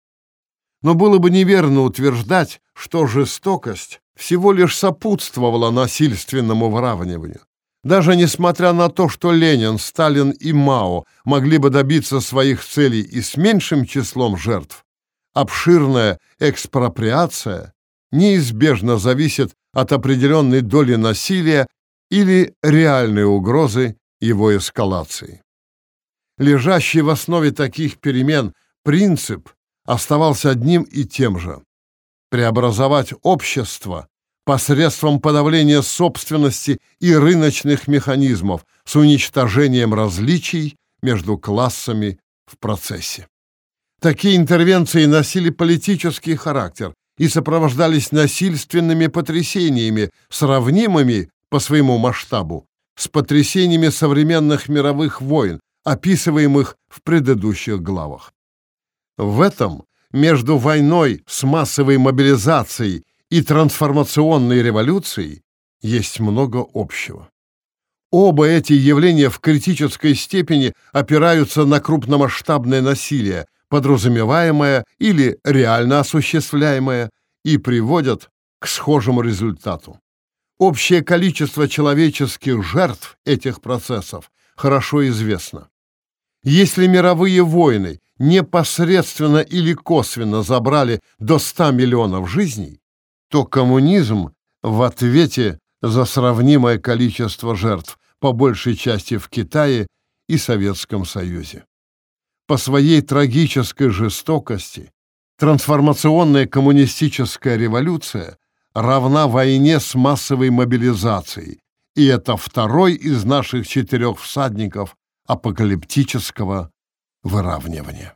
Но было бы неверно утверждать, что жестокость всего лишь сопутствовала насильственному выравниванию. Даже несмотря на то, что Ленин, Сталин и Мао могли бы добиться своих целей и с меньшим числом жертв, обширная экспроприация неизбежно зависит от определенной доли насилия или реальной угрозы его эскалации. Лежащий в основе таких перемен принцип оставался одним и тем же – преобразовать общество посредством подавления собственности и рыночных механизмов с уничтожением различий между классами в процессе. Такие интервенции носили политический характер и сопровождались насильственными потрясениями, сравнимыми по своему масштабу с потрясениями современных мировых войн, описываемых в предыдущих главах. В этом между войной с массовой мобилизацией и трансформационной революцией есть много общего. Оба эти явления в критической степени опираются на крупномасштабное насилие, подразумеваемое или реально осуществляемое, и приводят к схожему результату. Общее количество человеческих жертв этих процессов хорошо известно. Если мировые войны непосредственно или косвенно забрали до 100 миллионов жизней, то коммунизм в ответе за сравнимое количество жертв, по большей части в Китае и Советском Союзе. По своей трагической жестокости трансформационная коммунистическая революция равна войне с массовой мобилизацией, и это второй из наших четырех всадников апокалиптического выравнивания.